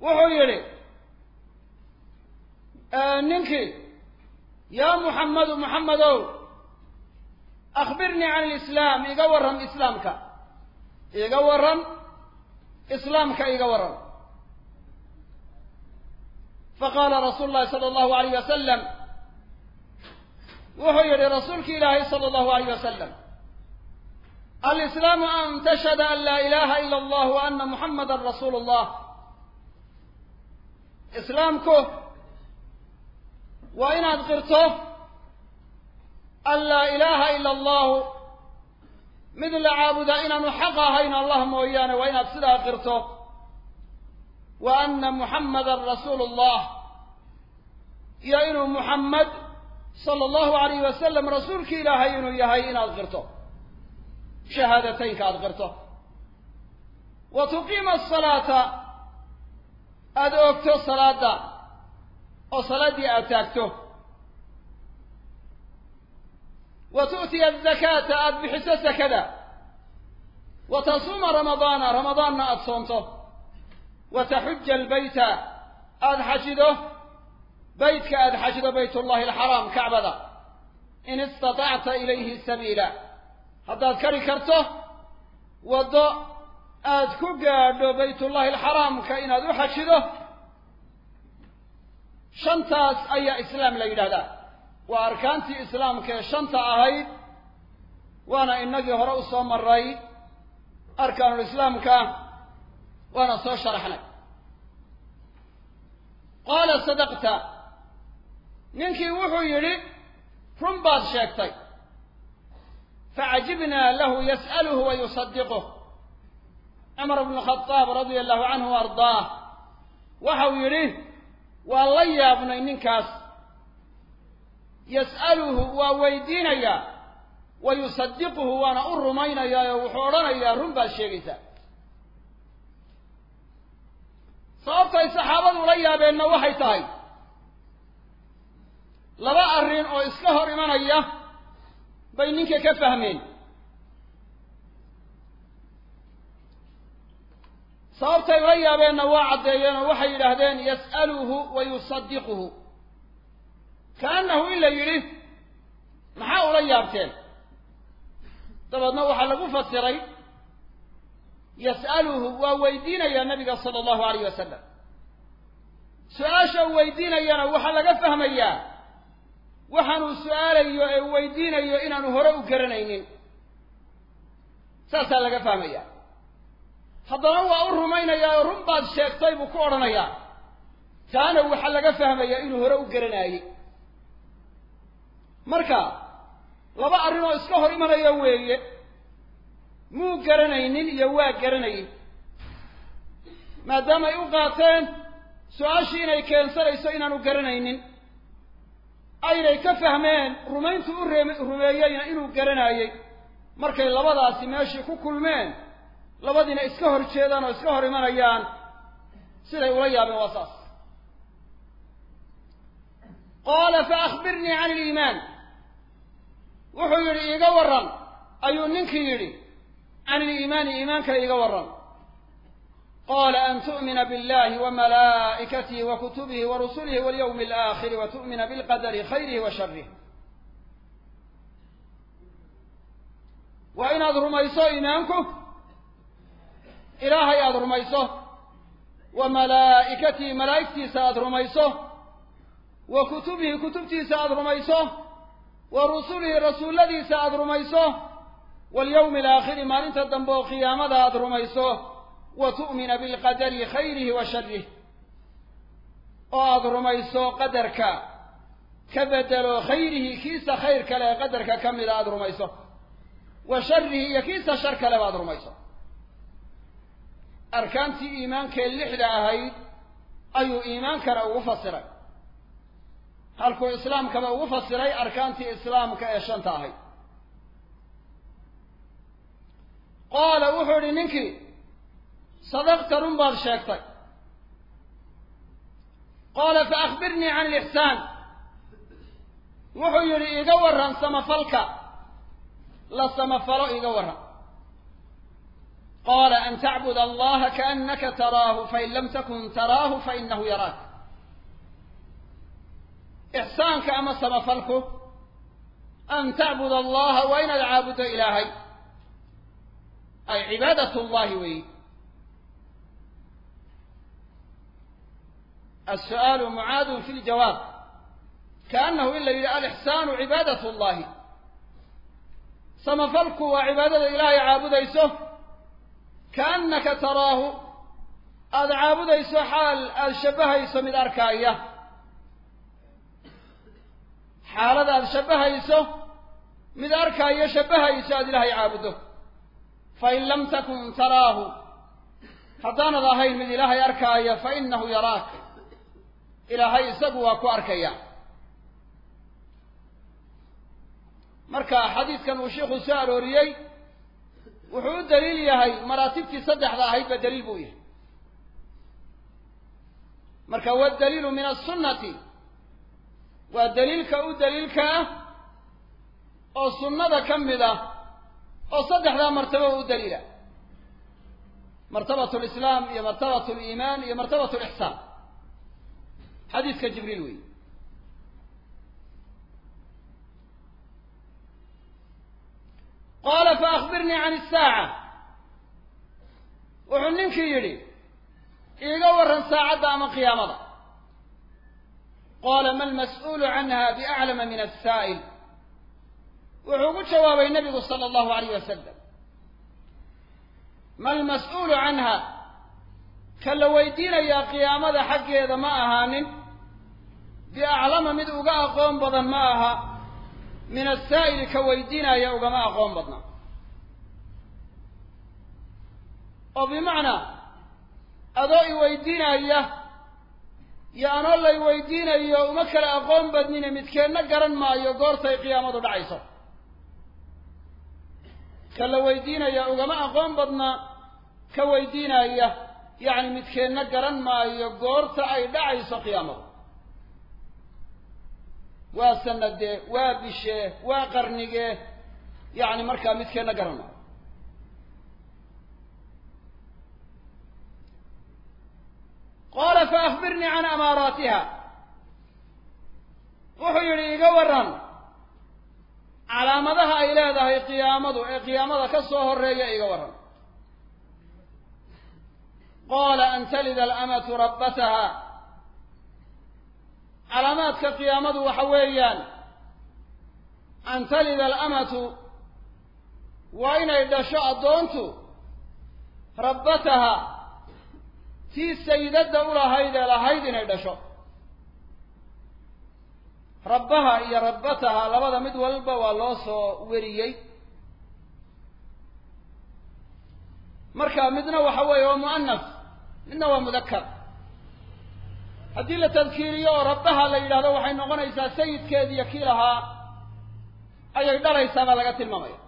wuxuu yidhi ninkii yaa muxammadu muxammadow akhbirnii can lislaam iga warran islaamka iga warran islaamka iga warran. Faqaala rasuulu llahi sala allahu alayh wasalam wuxuu yihi rasuulki ilaahay sala allahu alayh wasalam alislaamu an tashhada an laa ilaha ila allah wa ana muxammadan rasuulu llah islaamku waa inaad qirto an laa ilaaha ila allahu mid la caabudaa inaanu xaq ahayn allah mooyaane waa inaad sidaa qirto wa ana muxammadan rasuulu llah iyo inuu muxammed sala allahu alayh wasalam rasuulki shahaadateynka aada qirto wa tuqiima asalaata aada oogto salaadda oo salaaddii aada taagto. Wa tu'tiya azakaata aada bixiso sakada wa tasuuma ramadaana ramadaanna aada soonto. Wa taxuja albayta aada xajido baytka aada xajido baytullahi alxaraam kacbada. In istatacta ilayhi sabiila haddaad kari karto waddo aada ku gaadho baytullahi alxaraamka inaad u xajido shantaas ayaa islaam la yidhahdaa. Waa arkaantii islaamka ee shanta ahayd waana inagii hore u soo maray arkaanulislaamka waana soo sharaxnay. Qaala sadaqta ninkii wuxuu yidhi run baad sheegtay lahu yas'aluhu wa yusadiquh cumar bnu khadaab radia allahu canhu ardaah waxau yidhi waa la yaabnay ninkaas yas'aluhu waa weydiinayaa wa yusadiquhu waana u rumaynayaa oo wuxuu odhanayaa run baad sheegaysaa sababtay saxaabadu la yaabeenna waxay tahay laba arrin oo iska hor imanaya bay ninka ka fahmeen. Sababtay ula yaabeenna waa caddeeyeen oo waxay yidhaahdeen yas'aluhu wa yusadiquhu kaannahu in la yidhi maxaa ula yaabteen? Dabeedna waxaa lagu fasiray yas'aluhu waa weydiinayaa nabiga sala allahu alayh wasalam su'aasha weydiinayana waxaa laga fahmayaa waxaanuu su'aalayo ee weydiinayo inaanu hore u garanaynin. Saasaa laga fahmaya haddana waa u rumaynayaa oo run baad sheegtay buu ku odhanayaa. Taana waxaa laga fahmayaa inuu hore u garanaayey marka laba arrin oo iska hor imanaya weeye muu garanaynin iyo waa garanayay maadaamay u qaateen su'aashii inay keensanayso inaanu garanaynin aynay ka fahmeen rumayntu u ree rumeeyeyna inuu garanayey markay labadaasi meeshii ku kulmeen labadiina iska hor jeedaan oo iska hor imanayaan siday ula yaabeen waa saas. Qaala fa akhbirnii can iliimaan wuxuu yidhi iiga warran ayuu ninkii yidhi can iliimaani iimaanka iiga warran malaa'ikatihi wa kutubihi wa rusulihi walyawmi alaakhiri wa tu'mina bilqadari khayrihi wa sharih waa inaad rumayso iimaanku ilaahay aada rumayso wa malaa'ikatihi malaa'igtiisa aada rumayso wa kutubihi kutubtiisa aada rumayso wa rusulihi rasuulladiisa aada rumayso walyawmi alaakhiri maalinta dambe oo qiyaamada aada rumayso wa tu'mina bilqadari khayrihi wa sharih oo aada rumayso qadarka ka bedelo khayrihi kiisa khayr kale ee qadarka ka mida aada rumayso wa sharihi iyo kiisa shar kaleba aada rumayso arkaantii iimaankee lixda ahayd ayuu iimaankana ugu fasiray halkuu islaamkaba ugu fasiray arkaantii islaamka ee shanta ahayd qaala wuxuu idhi ninkii sadaqta run baad sheegtay qaala fa akhbirnii can ilixsaan wuxuu yidhi iiga warran samafalka la samafalo iiga warran qaala an tacbud allaha kaannaka taraahu fain lam takun taraahu fainahu yaraak ixsaanka ama samafalku an tacbud allaha waa inaad caabuddo ilaahay ay cibaadat llahi weeyi السؤال معاad في الجواب كأنه in la yidhi alإحsان عibaadaة الlahi samafalku waa cibaadada ilaahay caabudayso kaأnaka taraahu aada caabudayso xaal aada shabahayso mid arkaaya xaalad aada shabahayso mid arkaayo shabahayso aada ilaahay caabuddo fain lam takun taraahu haddaanad ahayn mid ilaahay arkaaya fainahu yaraak ilaahay isagu waa ku arkaya. Marka xadiidkan uu sheikhu soo arooriyey wuxuu u daliil yahay maraatibtii saddexda ahayd ba daliil buu yahay marka waddaliilu min asunnati waa daliilka u daliilka ah oo sunnada ka mid ah oo saddexdaa martabo u daliila. Martabat lislaam iyo martabat liimaan iyo martabat lixsaan xadiiska jibriil wey qaala faakbirnii can isaaca. Wuxuu ninkii yidhi iiga warran saacadda ama qiyaamada. Qaala ma almas'uulu canha biaclama min asaa'il wuxuu ku jawaabay nabigu sala allahu alayh wasalam ma almas'uulu canha ka la weydiinayaa qiyaamada xaggeeda ma ahaanin biaclama mid uga aqoon badan ma aha. Min asaa'ili ka weydiinaya ugama aqoon badna. Oo bimacnaa adoo i weydiinaya iyo anoo lay weydiinayo uma kala aqoon badnine midkeedna garan maayo goortay qiyaamadu dhacayso. Ka la weydiinaya ugama aqoon badna ka weydiinaya yacni midkeedna garan maayo goorta ay dhacayso qiyaamadu waa sanadee waa bishee waa qarnigee yacni markaa midkeedna garan maayo qaala faakbirnii can amaaraatiha. Wuxuu yidhi iga warran. Calaamadaha ay leedahay qiyaamadu ee qiyaamada ka soo horreeya iga warran. Qaala an talida alamatu rabbataha calaamaadka qiyaamadu waxa weeyaan an talida alamatu waa inay dhasho addoontu rabbataha tii sayidadda u lahayd ee lahayd inay dhasho. Rabbaha iyo rabbataha labada mid walba waa loo soo weriyey. Marka midna waxa weeye waa mu'anas midna waa mudakar haddii la tadkiiriyo oo rabbaha la yidhahdo waxay noqonaysaa sayidkeedi iyo kii lahaa ayay dhalaysaa baa laga tilmaamaya.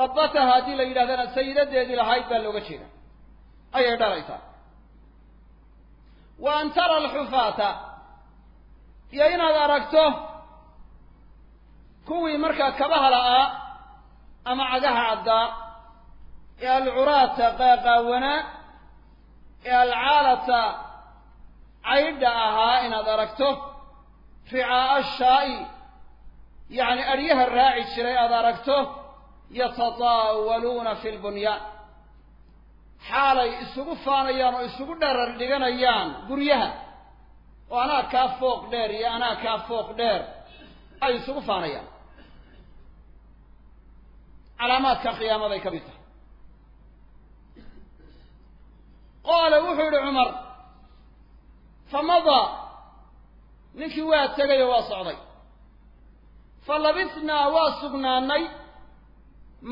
Rabbataha haddii la yidhahdana sayidadeedii lahayd baa looga jeeda ayay dhalaysaa. Wa an tara alxufaata iyo inaad aragto kuwii markaa kabaha la'aa ama cagaha caddaa ee alcuraata qaaqaawanaa ee alcaalata caydha ahaa inaad aragto ricaa'a shaa'i yacni adhyaha raaci jiray aad aragto yatataawaluuna fi lbunyaan xaalay isugu faanayaan oo isugu dharar dhiganayaan guryaha. Oo anaa kaa fooq dheer iyo anaa kaa fooq dheer ay isugu faanayaan. Calaamaadka qiyaamaday ka mid tahay. Qaala wuxuu yidhi cumar famadaa ninkii waa tegay oo waa socday. Fa labisnaa waa sugnaanay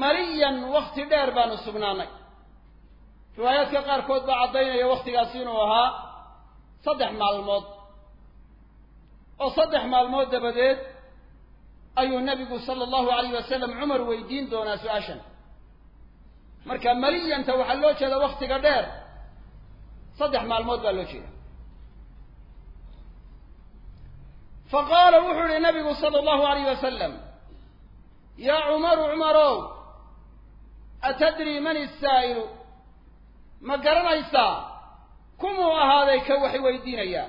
maliyan wakti dheer baanu sugnaanay. Riwaayaadka qaarkood baa caddaynaya wakhtigaasi inuu ahaa saddex maalmood. Oo saddex maalmood dabadeed ayuu nebigu sala allahu alayh wasalam cumar weydiin doonaa su'aashan. Marka maliyanta waxaa loo jeeda wakhtiga dheer saddex maalmood baa loo jeeda fa qaala wuxuu yihi nabigu sala allahu alayh wasalam yaa cumaru cumarow atadrii man isaa'ilu ma garanaysaa kumuu ahaaday ka wax weydiinayaa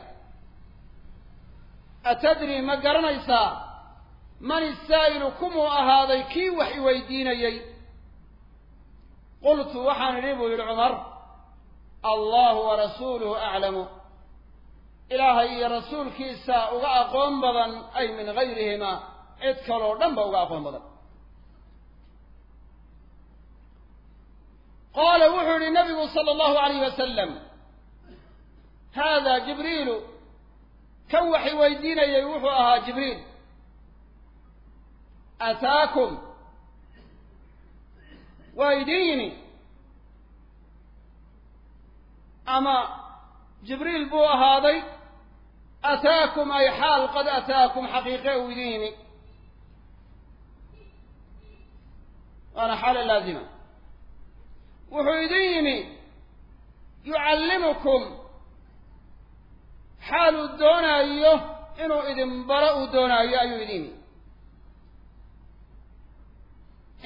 atadrii ma garanaysaa man isaa'ilu kumuu ahaaday kii wax iweydiinayey qultu waxaan idhi buu yidhi cumar allahu warasuuluhu aclamu ilaahay iyo rasuulkiisa uga aqoon badan ay min gayrihima cid kaloo dhan ba uga aqoon badan. Qaala wuxuu yihi nabigu sala allahu alayh wasalam haada jibriilu kan waxay weydiinayay? Wuxuu ahaa jibriil. Ataakum waa idin yimi ama jibriil buu ahaaday ataakum ay xaal qad ataakum xaqiiqe uu idin yimi waana xaala laazima wuxuu idin yimi yucallimukum xaal uu doonaayo inuu idin baro uu doonaayo ayuu idin yimi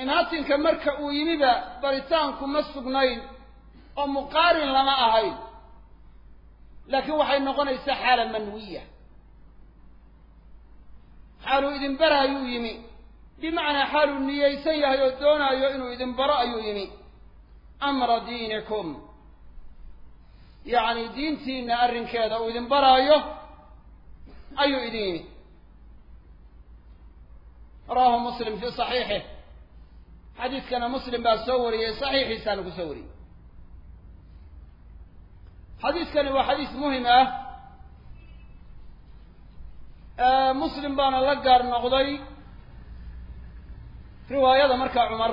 imaatinka marka uu yimiba baritaanku ma sugnayn oo muqaarin lama ahayn laakiin waxay noqonaysaa xaala manwiya. Xaaluu idin baraayuu yimi. Bimacnaa xaaluu niyeysan yahay oo doonaayo inuu idin baro ayuu yimi. Amra diinikum. Yacni diintiina arrinkeeda uu idin baraayo ayuu idin yimi. Rawaahu muslim fii saxiixih xadiidkana muslim baa soo wariyey saxiixiisaana ku soo wariyey xadiidkani waa xadiis muhiim ah. Muslim baana la gaar noqday riwaayada markaa cumar.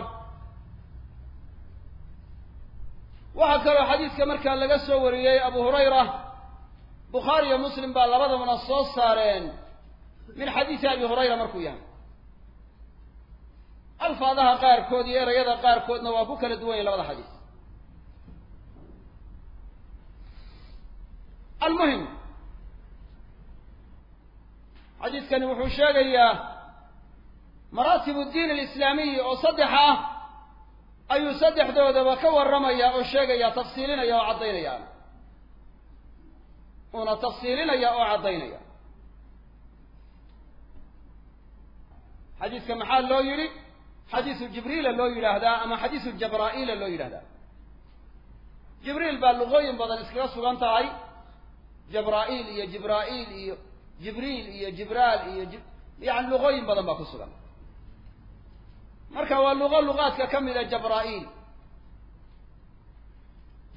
Waxaa kaloo xadiidka markaa laga soo wariyey abu hurayra bukhaari iyo muslim baa labadabana soo saareen min xadiisi abi hurayra markuu yahay. Alfaadaha qaarkood iyo erayada qaarkoodna waa ku kala duwan yahy labada xadiis almuhim. Xadiidkani wuxuu sheegayaa maraatib diin alislaamiyi oo saddex ah ayuu saddexdoodaba ka warramaya oo sheegaya tafsiilinaya oo caddaynaya uuna tafsiilinaya oo caddaynaya xadiidka maxaa loo yidhi? Xadiisu jibriila loo yidhaahdaa ama xadiisu jabraa'iila loo yidhahdaa jibriil baa luqooyin badan iskaga sugan tahay jabraa'iil iyo jibraa'iil iyo jibriil iyo jibraal iyo yani luqooyin badan baa ku sugan. Marka waa luqo luqaadka ka mida jabraa'iil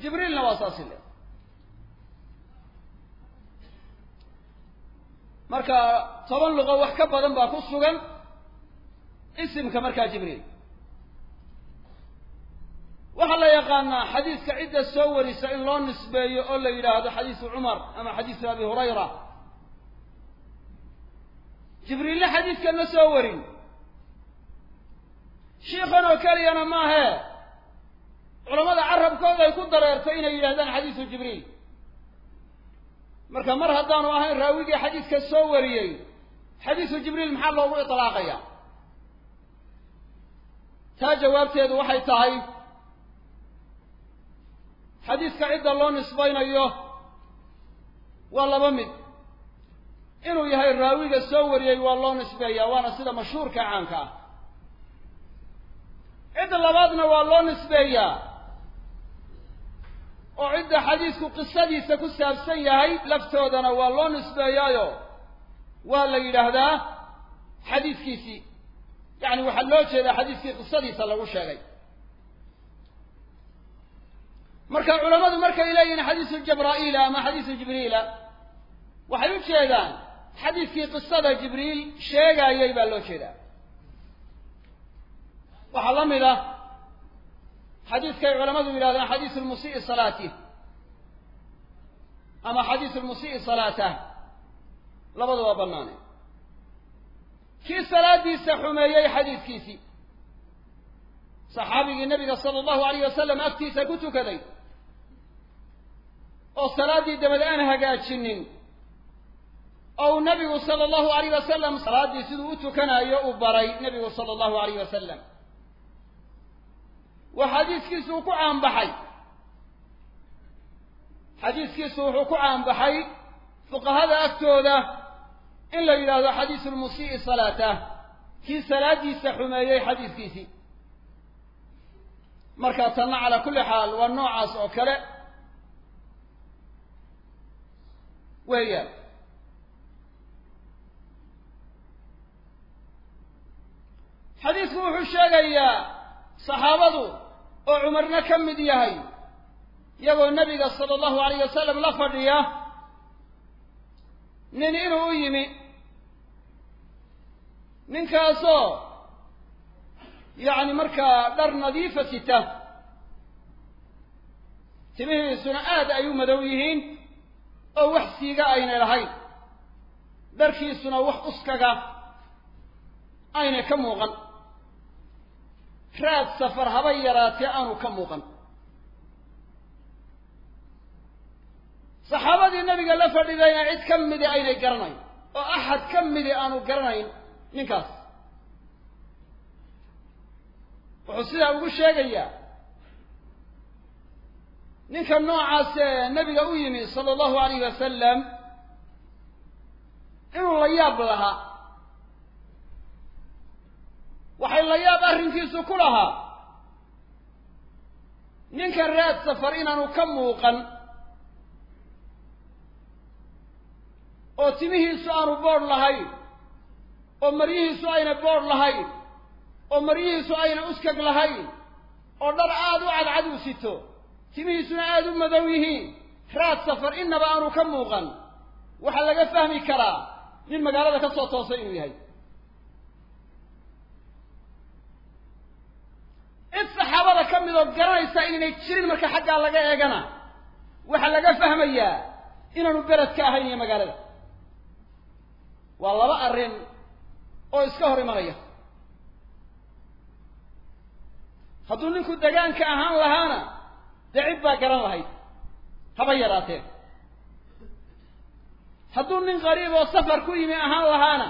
jibriilna waa saasi le. Marka toban luqo wax ka badan baa ku sugan isimka markaa jibriil waxaa la yaqaanaa xadiiska cidda soo warisa in loo nisbeeyo oo la yidhaahdo xadiisu cumar ama xadiisu abi hurayra. Jibriille xadiidkan ma soo warin. Shiikhan oo keliyana maahee culamada carabkooda ay ku dareertay inay yidhahdaan xadiisu jibriil. Marka mar haddaanu ahayn raawigii xadiiska soo wariyey xadiisu jibriil maxaa loogu itlaaqaya? Taa jawaabteedu waxay tahay xadiiska cidda loo nisbaynayo waa laba mid. Inuu yahay raawiga soo wariyey waa loo nisbeeyaa waana sida mashhuurka caanka ah. Cidda labaadna waa loo nisbeeyaa oo cidda xadiisku qisadiisa ku saabsan yahay laftoodana waa loo nisbeeyaayo. Waa la yidhaahdaa xadiiskiisii. Yacni waxaa loo jeedaa xadiiskii qisadiisa lagu sheegay marka culammadu markay leeyihiin xadiisu jabraa'iila ama xadiisu jibriila waxay u jeedaan xadiiskii qisada jibriil sheegaayay baa loo jeedaa. Waxaa la mid ah xadiiskay culammadu yidhahdaan xadiisu lmusii'i salaatih ama xadiisu lmusii'i salaatah labadu waa bannaane. Kii salaadiisa xumeeyey xadiiskiisii. Saxaabigii nabiga sala allahu alayh wasalam agtiisa ku tukaday oo salaaddii dabad aan hagaajinin. Oo uu nabigu sala allahu alayh wasalam salaaddii siduu u tukanayo uu baray nabigu sala allahu alayh wasalam waa xadiiskiisu uu ku caanbaxay. Xadiiskiisu wuxuu ku caanbaxay fuqahada agtooda in la yidhaahdo xadiisu lmusii'i salaatah kii salaaddiisa xumeeyey xadiiskiisii marka tanna calaa kulli xaal waa noocaas oo kale weeyaan xadiisku wuxuu sheegayaa saxaabadu oo cumarna ka mid yahay iyagoo nebiga sala allahu alayh wasalam la fadhiya nin inuu u yimi. Ninkaasoo yacni markaa dhar nadiifa sita timihiisuna aad ay u madow yihiin oo wax siiga aynay lahayn. Dharkiisuna wax uskaga aynay ka muuqan. Raad safar haba yaraatee aanu ka muuqan. Saxaabadii nabiga la fadhidayna cid ka midi aynay garanayn oo axad ka midi aanu garanayn ninkaas. Wuxuu sidaa ugu sheegayaa ninka noocaas ee nabiga u yimi sala allahu alayh wasalam inuu la yaab lahaa. Waxay la yaab arrinkiisu ku lahaa. Ninka raad safar inaanu ka muuqan oo timihiisu aanu boodh lahayn oo maryihiisu ayna boodh lahayn oo maryihiisu ayna uskag lahayn oo dhar aada u cadcad u sito timihiisuna aada u madow yihiin. Raad safar innaba aanu ka muuqan. Waxaa laga fahmi karaa nin magaalada ka soo toosay inuu yahay. Cid saxaabada ka mid oo garanaysa inaynay jirin marka xaggaa laga eegana waxaa laga fahmayaa inaanu beled ka ahayn iyo magaalada. Waa laba arrin oo iska hor imanaya. Hadduu ninku degaanka ahaan lahaana dee cid baa garan lahayd. Haba yaraatee. Hadduu nin qariib oo safar ku yimi ahaan lahaana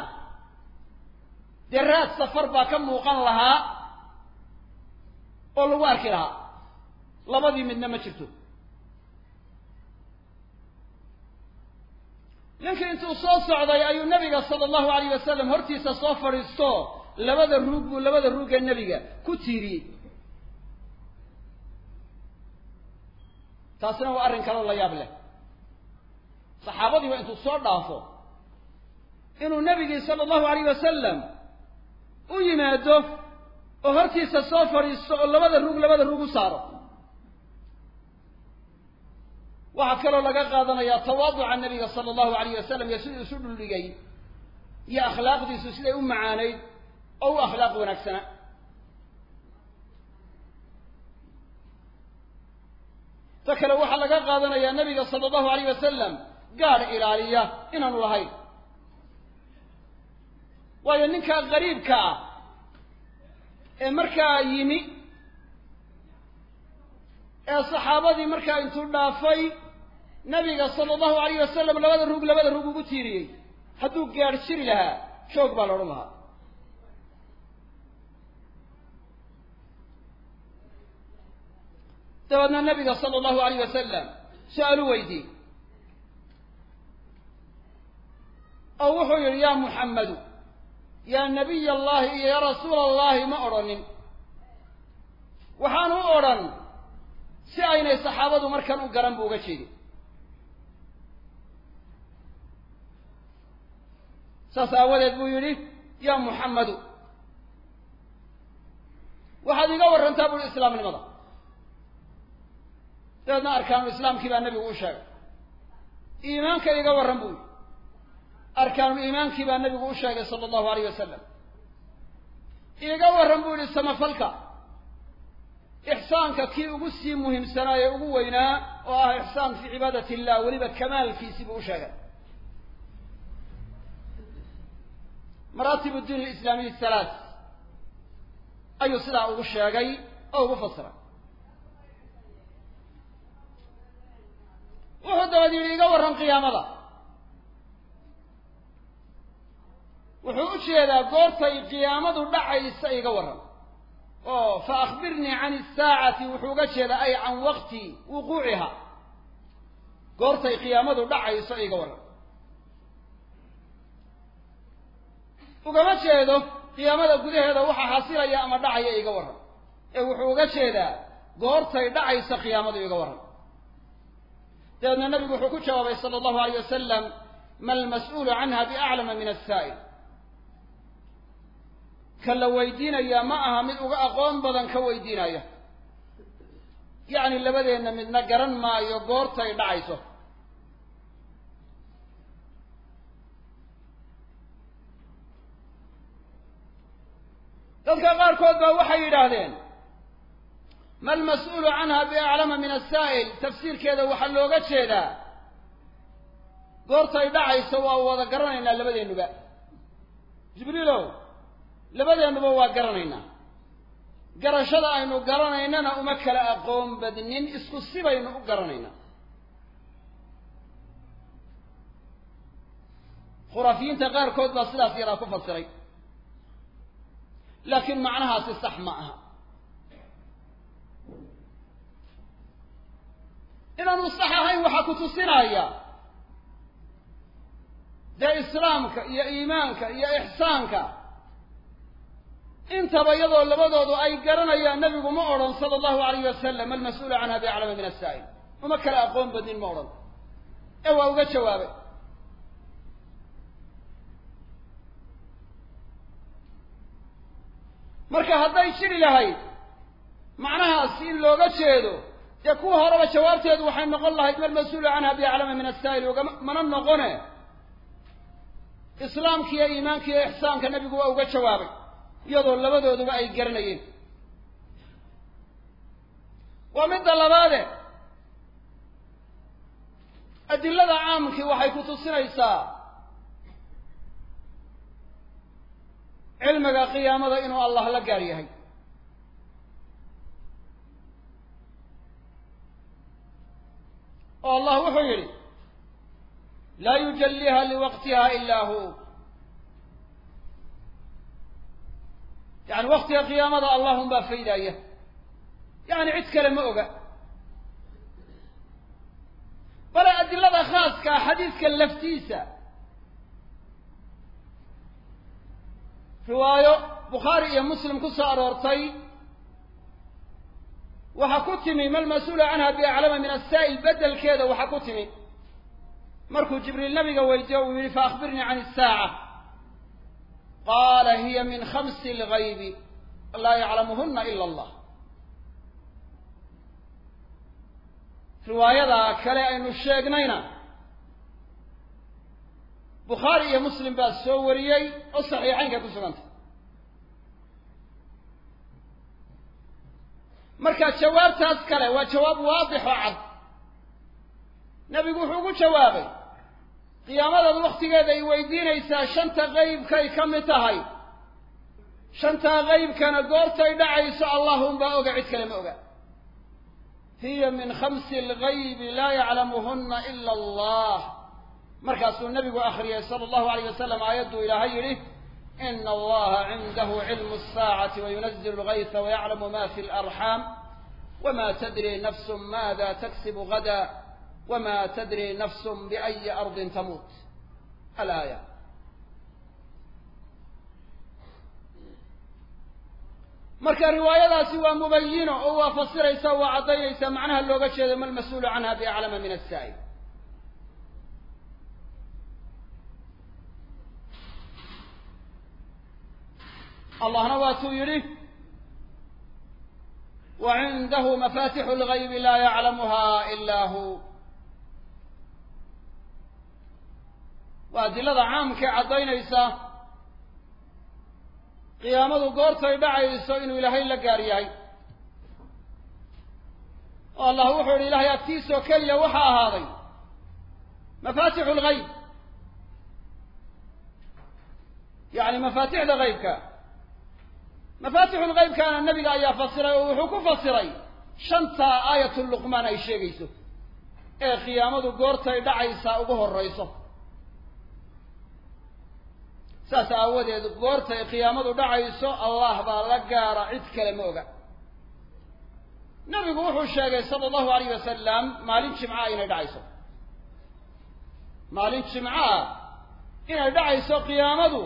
dee raad safar baa ka muuqan lahaa oo lagu arki lahaa. Labadii midna ma jirto. Ninkii intuu soo socday ayuu nabiga sala allahu alayh wasalam hortiisa soo fadhiisto. Labada ruug buu labada ruugee nebiga ku tiiriyey taasina waa arrin kaloo la yaab leh saxaabadiiba intuu soo dhaafo inuu nebigii sala allahu alayh wasalam u yimaado oo hortiisa soo fadhiisto oo labada ruug labada ruug u saaro. Waxaa kaloo laga qaadanayaa tawaaduca nabiga sala allahu alayh wasalam iyo siduu isu dhuldhigay iyo akhlaaqdiisu siday u macaanayd oo u akhlaaq wanaagsana ta kale waxaa laga qaadanayaa nabiga sala allahu alayh wasalam gaadh ilaaliya inaanu lahayn. Waayo ninkaa qariibka ah ee markaa yimi ee saxaabadii markaa intuu dhaafay nabiga sala allahu alayh wasalam labada rug labada rug ugu tiiriyey. Hadduu gaadh jiri lahaa joog baa la odhan lahaa dabeedna nabiga sala allahu alayh wasalam su'aal u weydiiyey oo wuxuu yidhi yaa muxammadu yaa nabiy allahi iyo yaa rasuula allahi ma odhanin. Waxaan u odhan si aynay saxaabadu markan u garan bu uga jeedin saas aawadeed buu yidhi yaa muxammadu waxaad iga warrantaa buuhi islaamnimada dabeedna arkaanu islaamkii baa nebigu u sheegay. Iimaanka iga warran buu yidhi. Arkaanul iimaankii baa nebigu u sheegay sala allahu alayh wasalam iga warran buu yidhi samafalka. Ixsaanka kii ugu sii muhiimsanaa ee ugu weynaa oo ah ixsaan fii cibaadati illah weliba kamaalkiisii buu u sheegay. Maraatib diin alislaamiy halaat ayuu sidaa ugu sheegay oo ugu fasiray wuxuu dabaed yidhi iga warran qiyaamada. Wuxuu u jeedaa goortay qiyaamadu dhacaysa iga warran. Oo fa akhbirnii can isaacati wuxuu uga jeedaa ay can waqti wuquuciha. Goortay qiyaamadu dhacayso iga warran. Ugama jeedo qiyaamada gudaheeda waxa xasilaya ama dhacaya iga warran. Ee wuxuu uga jeedaa goortay dhacaysa qiyaamadu iga warran dabeedna nabigu wuxuu ku jawaabay sala allahu alayh wasalam ma almas-uulu canha biaclama min asaa'il ka la weydiinaya ma aha mid uga aqoon badan ka weydiinaya yacni labadeenna midna garan maayo goortay dhacayso dadka qaarkood baa waxay yidhaahdeen ma almas-uulu canha biaclama min asaa'il tafsiirkeeda waxaa looga jeedaa. Goortay dhacayso waa wada garanaynaa labadeennuba jibriilow labadeennuba waa garanaynaa. Garashada aynu garanaynana uma kala aqoon badnin isku si baynu u garanaynaa. Khuraafiyiinta qaarkood baa sidaas yadaa ku fasiray. Laakiin macnahaasi sax ma aha inaanu sax ahayn waxaa ku tusinaya. Dee islaamka iyo iimaanka iyo ixsaanka intaba iyadoo labadoodu ay garanayaan nebigu ma odhan sala allahu alayh wasalam almas-uulu canha biaclama min asaa'il uma kala aqoon badnin ma odhan. Ee waa uga jawaabay. Marka hadday jiri lahayd macnahaasi in looga jeedo dee kuwa horeba jawaabteedu waxay noqon lahayd malmas-uulu canha biaclama min asaa'il mana noqone. Islaamkiiyo iimaankiiyo ixsaanka nebigu waa uga jawaabay iyadoo labadooduba ay garanayeen. Waa midda labaade. Adilada caamkii waxay ku tusinaysaa cilmiga qiyaamada inuu allah la gaar yahay oo allah wuxuu yidhi laa yujalliha liwaqtiha ilaa hu. Yani waktiga qiyaamada allahum baa faydaaya yani cid kale ma oga. Bale adilada khaaskaa xadiidka laftiisa. Riwaayo bukhaari iyo muslim ku soo aroortay waxaa ku timi malmas-uulu canha biaclama min asaa'il bedelkeeda waxaa ku timi. Markuu jibriil nabiga weydiiyo uu yihi faakbirnii can isaaca qaala hiya min khamsi lgaybi laa yaclamuhuna ila allah. Riwaayadaa kale aynu sheegnayna. Bukhaari iyo muslim baa soo wariyey oo saxiixaynka ku sugantay marka jawaabtaas kale waa jawaab waadix oo cad. Nebigu wuxuu ugu jawaabay qiyaamadaad wakhtigeeda ay weydiinaysaa shanta qeybkay ka mid tahay. Shantaa qeybkana goortay dhacayso allahunbaa oga cid kale ma oga. Hiya min khamsi algaybi laa yaclamuhuna ila allah. Markaasuu nebigu akhriyay sala allahu alayh wasalam aayadduu ilaahay yidhi ina allaha cindahu cilmu asaacati wayunazilu algaysa wayaclamu ma fi alarxaam wma tadri nafsu maada taksibu gada wma tadri nafsu biأyi ardin tamuut alaaya marka riwaayadaasi waa mubayino oo waa fasiraysa o waa caddaynaysa macnaha looga jeedo ma lmas-uulu canha biaclama min asaa'il allahna waatuu yidhi wa cindahu mafatixu lgaybi laa yaclamuha ilaa hu. Waa adilada caamkee caddaynaysa qiyaamadu goortay dhacayso inuu ilaahay la gaar yahay. Oo allah wuxuu yidhi ilahay agtiisoo keliya waxaa ahaaday mafaatixu lgayb yacni mafaatixda gaybka mafaatixu lgaybkaana nebiga ayaa fasiray oo wuxuu ku fasiray shanta aayatu luqmaan ay sheegayso ee qiyaamadu goortay dhacaysaa ugu horrayso. Saas aawadeed goortay qiyaamadu dhacayso allah baa la gaara cid kale ma oga. Nebigu wuxuu sheegay sala allahu alayh wasalam maalin jimcaha inay dhacayso. Maalin jimcaha inay dhacayso qiyaamadu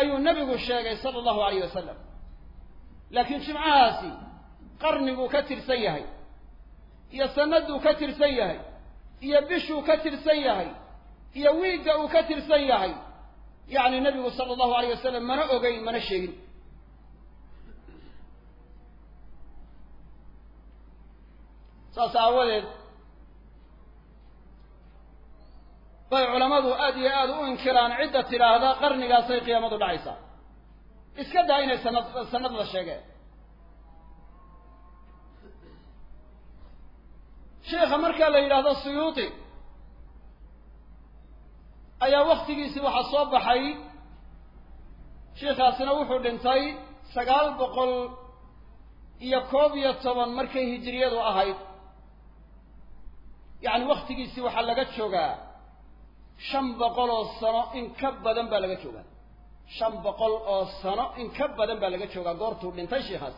ayuu nebigu sheegay sala allahu alayh wasalam laakiin jimcahaasi qarniguu ka tirsan yahay iyo sanaduu ka tirsan yahay iyo bishuu ka tirsan yahay iyo wiigga uu ka tirsan yahay yacni nebigu sala allahu alayh wasalam mana ogeyn mana sheegin. Saas aawadeed bay culammadu aada iyo aada u inkiraan cidda tidhaahda qarnigaasay qiyaamadu dhacaysaa iska daa inay sanad sanad la sheegeen sheikha markaa la yidhaahdo suyuuti ayaa waktigiisii waxaa soo baxay. Sheikhaasina wuxuu dhintay sagaal boqol iyo koob iyo toban markay hijiriyadu ahayd. Yacni waktigiisii waxaa laga joogaa shan boqol oo sano in ka badan baa laga joogaa shan boqol oo sano in ka badan baa laga joogaa goortuu dhintay sheikhaas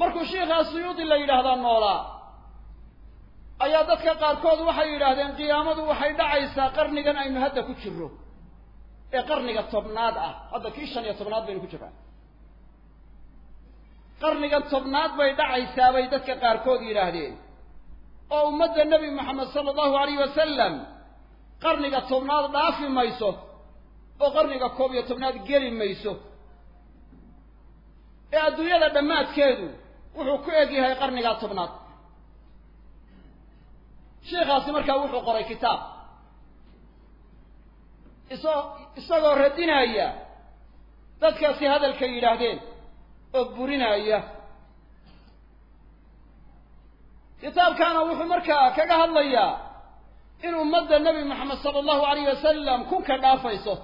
markuu sheikhaas suyuudi la yidhaahdaa noolaa ayaa dadka qaarkood waxay yidhaahdeen qiyaamadu waxay dhacaysaa qarnigan aynu hadda ku jirro. Ee qarniga tobnaad ah hadda kii shan iyo tobnaad baynu ku jirraa. Qarnigan tobnaad bay dhacaysaa bay dadka qaarkood yidhaahdeen. Oo ummadda nebi moxamed sala allahu alayh wasalam qarniga tobnaad dhaafi mayso oo qarniga koob iyo tobnaad geli mayso. Ee adduunyada dhammaadkeedu wuxuu ku eg yahay qarnigaa tobnaad. Sheikhaasi markaa wuxuu qoray kitaab. Isagoo isagoo radinaya dadkaasi hadalka yidhaahdeen oo burinaya. Kitaabkaana wuxuu markaa kaga hadlayaa in ummadda nebi moxamed sala allahu alayh wasalam kunka dhaafayso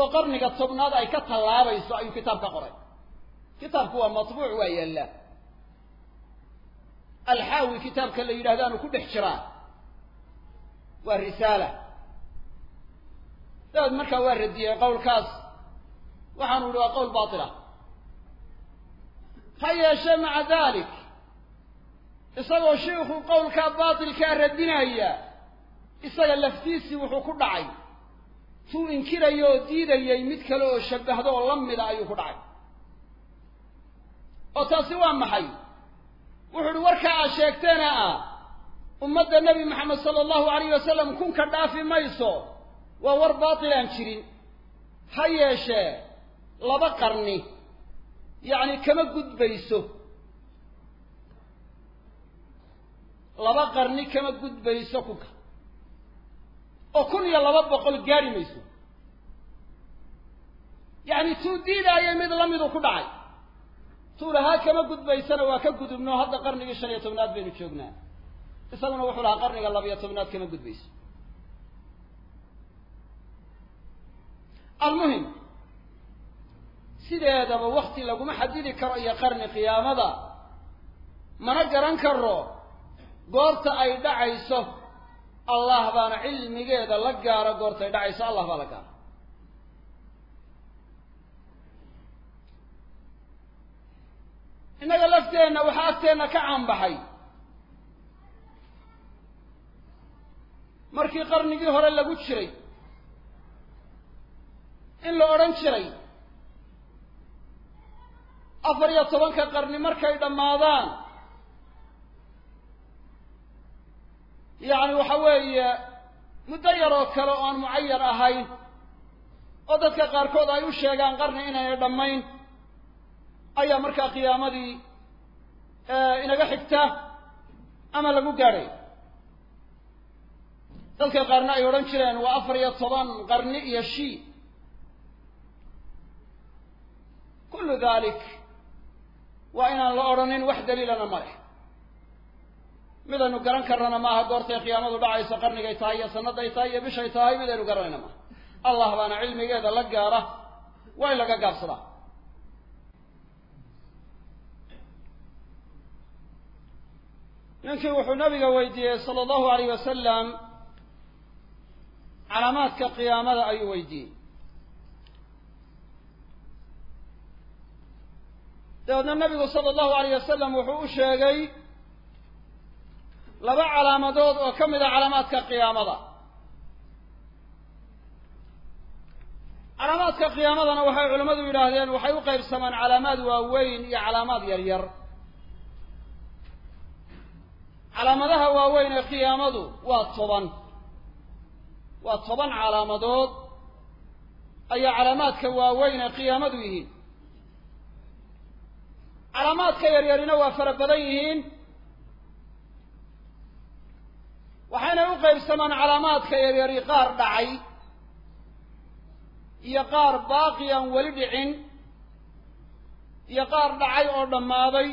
oo qarniga tobnaad ay ka tallaabayso ayuu kitaab ka qoray. Kitaabku waa matbuuc waa yaallaa alxaawi kitaabka la yidhahdaanu ku dhex jiraa. Waa risaala. Dabeed markaa waa radiyey qowlkaas waxaanu ihi waa qowl baatila. Ha yeeshee maca dalik isagoo shiikhu qowlkaa baatilkaa radinaya isaga laftiisii wuxuu ku dhacay tuu inkiraya oo diidayay mid kale oo shabbahdo oo la mida ayuu ku dhacay. Oo taasi waa maxay? Wuxuu uhi warkaa aad sheegteena ah ummadda nebi moxamed sala allahu alayh wasalam kunka dhaafi mayso waa war baatil aan jirin. Ha yeeshee laba qarni yacni kama gudbayso. Laba qarni kama gudbayso kunka oo kun iyo laba boqol gaari mayso. Yacni tuu diidaaya mid lamidu ku dhacay. Tuu lahaa kama gudbaysana waa ka gudubno hadda qarnigii shan iyo tobnaad baynu joognaa. Isaguna wuxuu lahaa qarniga labiyo tobnaad kama gudbayso. Almuhim sideedaba wakti laguma xadidi karo iyo qarni qiyaamada? Mana garan karo goorta ay dhacayso allah baana cilmigeeda la gaaro goorta ay dhacayso allah baa la gaara innaga lafteenna waxaa agteenna ka caanbaxay markii qarnigii hore lagu jiray in la odhan jiray afar iyo tobanka qarni markay dhammaadaan yacni waxa weeye muddo yaroo kale oo aan mucayan ahayn oo dadka qaarkood ay u sheegaan qarni inaynay dhammayn ayaa markaa qiyaamadii inaga xigta ama lagu gaadhay. Dadka qaarna ay odhan jireen waa afar iyo toban qarni iyo shii. Kullu dalik waa inaan la odhanin wax daliilana ma leh midaynu garan karnana maaha goortay qiyaamadu dhacayso qarnigay tahay iyo sannaday tahay iyo bishay tahay midaynu garanayna maaha. Allah baana cilmigeeda la gaara waa in laga gaabsadaa ninkii wuxuu nabiga weydiiyey sala allahu alayh wasalam calaamaadka qiyaamada ayuu weydiiyey. Dabeedna nabigu sala allahu alayh wasalam wuxuu u sheegay laba calaamadood oo ka mid a calaamaadka qiyaamada. Calaamaadka qiyaamadana waxay culimmadu yidhaahdeen waxay u qaybsamaan calaamaad waaweyn iyo calaamaad yar yar calaamadaha waaweyn ee qiyaamadu waa toban. Waa toban calaamadood ayaa calaamaadka waaweyn ee qiyaamadu yihiin. Calaamaadka yaryarina waa fara badan yihiin waxayna u qaybsamaan calaamaadka yaryari qaar dhacay iyo qaar baaqi aan weli dhicin iyo qaar dhacay oo dhammaaday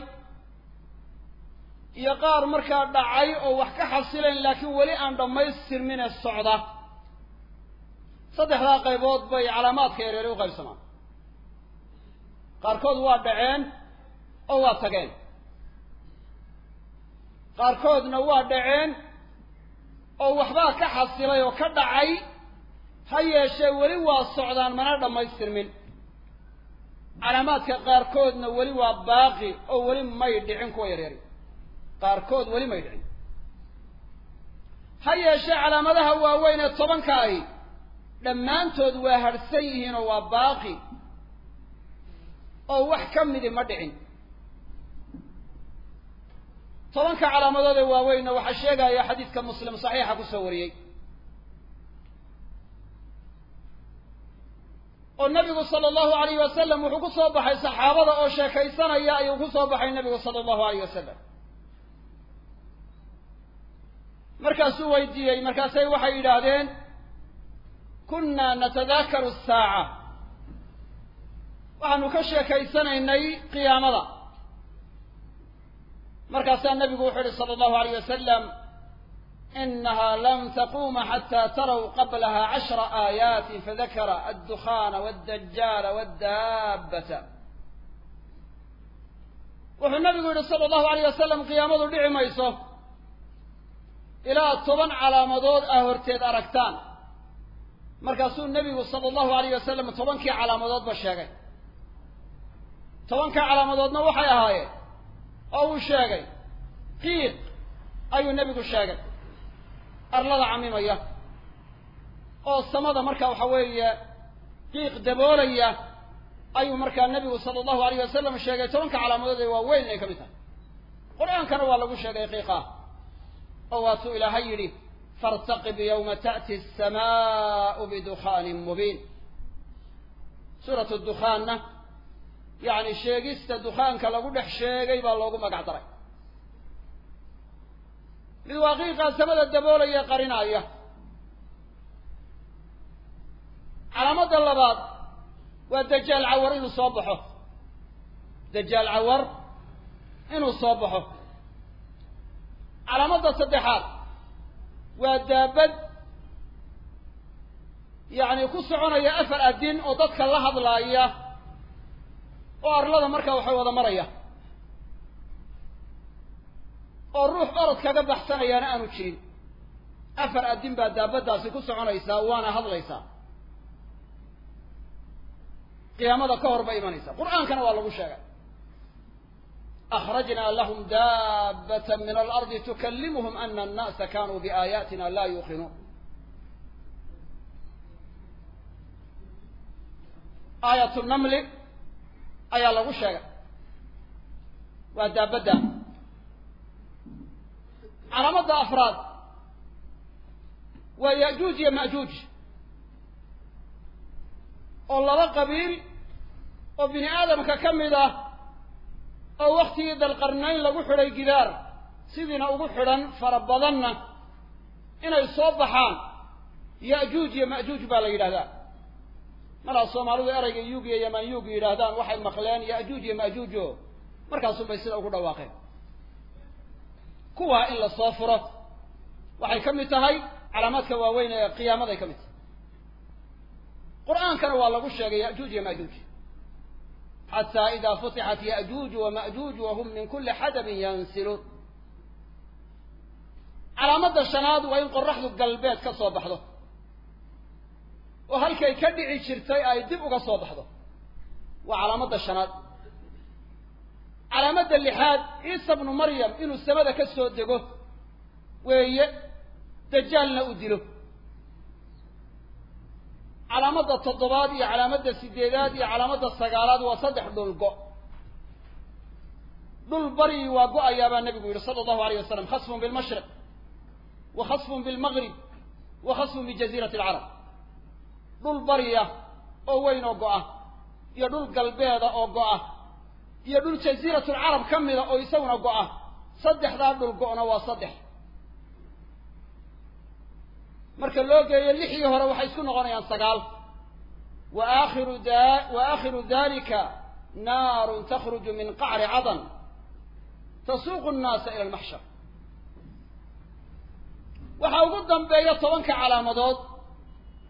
iyo qaar markaa dhacay oo wax ka xasilayn laakiin weli aan dhammaystirmine socda. Saddexdaa qaybood bay calaamaadka yaryari u qaybsamaan. Qaarkood waa dhaceen oo waa tageen. Qaarkoodna waa dhaceen oo waxbaa ka xasilay oo ka dhacay ha yeeshee weli waa socdaan mana dhammaystirmin. Calaamaadka qaarkoodna weli waa baaqi oo weli may dhicin kuwa yaryari. Qaarkood weli may dhicin. Ha yeeshee calaamadaha waaweyn ee tobanka ahi dhammaantood waa hadhsan yihiin oo waa baaqi. Oo wax ka midi ma dhicin tobanka calaamadood ee waaweynna waxaa sheegaya xadiidka muslim saxiixa ku soo wariyey. Oo nabigu sala allahu alayh wasalam wuxuu ku soo baxay saxaabada oo sheekaysanaya ayuu ku soo baxay nabigu sala allahu alayh wasalam markaasuu weydiiyey markaasay waxay yidhaahdeen kunna natadaakaru asaaca waxaanu ka sheekaysanaynay qiyaamada markaasaa nabigu wuxuu yihi sala allahu alayh wasalam inaha lam taquma xata taraw qablaha cashra aayaati fadakara addukhaana wاddajaala wاddaabata wuxuu nabigu yihi sala allahu alayh wasalam qiyaamadu dhici mayso. Ilaa toban calaamadood ah horteed aragtaan. Markaasuu nebigu sala allahu alayh wasalam tobankii calaamadoodba sheegay. Tobanka calaamadoodna waxay ahaayeen oo uu sheegay qiiq ayuu nebigu sheegay. Arlada camimaya oo samada marka waxa weeye qiiq daboolaya ayuu markaa nebigu sala allahu alayh wasalam sheegay. Tobanka calaamadood ee waaweyn inay ka mid tahay qur'aankana waa lagu sheegay qiiqaah oo waatuu ilaahay yidhi faartaqib yawma ta'ti asamaau bidukhaanin mubiin. Suuratu dukhaanna yacni sheegista dukhaanka lagu dhex sheegay baa loogu magac daray. Mid waa qiiqaa samada daboolaya qarinaaya calaamadda labaad waa dajaal cawar inuu soo baxo. Dajaal cawar inuu soo baxo. Calaamadda saddexaad waa daabad yacni ku soconaya afar adin oo dadka la hadlaaya oo arlada markaa waxay wada maraya oo ruux orod kaga baxsanayaana aanu jirin. Afar addin baa daabadaasi ku soconaysaa waana hadlaysaa. Qiyaamada ka hor bay imanaysaa. Qur'aankana waa lagu sheegay. Akhrajnaa lahum daabata min alardi tukallimuhum ana annaasa kaanuu biaayaatina laa yuuqinuun aayat namli ayaa lagu sheegay. Waa daabadda. Calaamadda afraad waa ya'juuj iyo ma'juuj oo laba qabiil oo bini aadamka ka mid ah oo waktigii dalqarnayn lagu xidhay gidaar sidiina ugu xidhan fara badanna inay soo baxaan ya-juuj iyo ma'juuj baa la yidhahdaa markaad soomaalidu ereyga yug iyo yaman yug yidhaahdaan waxay maqleen yaajuuj iyo maajuujo. Markaasun bay sida ugu dhawaaqeen kuwaa in la soo furo waxay ka mid tahay calaamaadka waaweyn ee qiyaamaday ka mid. Tahay qur'aankana waa lagu sheegay yaajuuj iyo maajuuj. Xataa idaa futixat yaajuuju wama'juuj wahum min kulli xadabin yansiluun. Calaamada shanaad waa in qoraxdu galbeed ka soo baxdo oo halkay ka dhici jirtay ay dib uga soo baxdo. Waa calaamadda shanaad. Calaamadda lixaad ciisa bnu maryam inuu samada ka soo dego weeye dajaalna u dilo. Calaamadda toddobaad iyo calaamadda sideedaad iyo calaamadda sagaalaad waa saddex dhul go dhul bari waa go'ayaa baa nebigu yidhi sala allahu aleyh wasalam khasfun bilmashriq wa khasfun bilmaqrib wa khasfun bijasiirati alcarab dhul bariya oo weyn oo go-a iyo dhul galbeeda oo go-a iyo dhul jaziiratu alcarab ka mida oo isaguna go-a saddexdaa dhul go-na waa saddex. Marka loo geeyo lixdii hore waxay isku noqonayaan sagaal. Wa aakhiru da aakhiru dalika naarun takhruju min qacri cadan. Tasuuqu nnaasa ila almaxshar waxaa ugu dambeeya tobanka calaamadood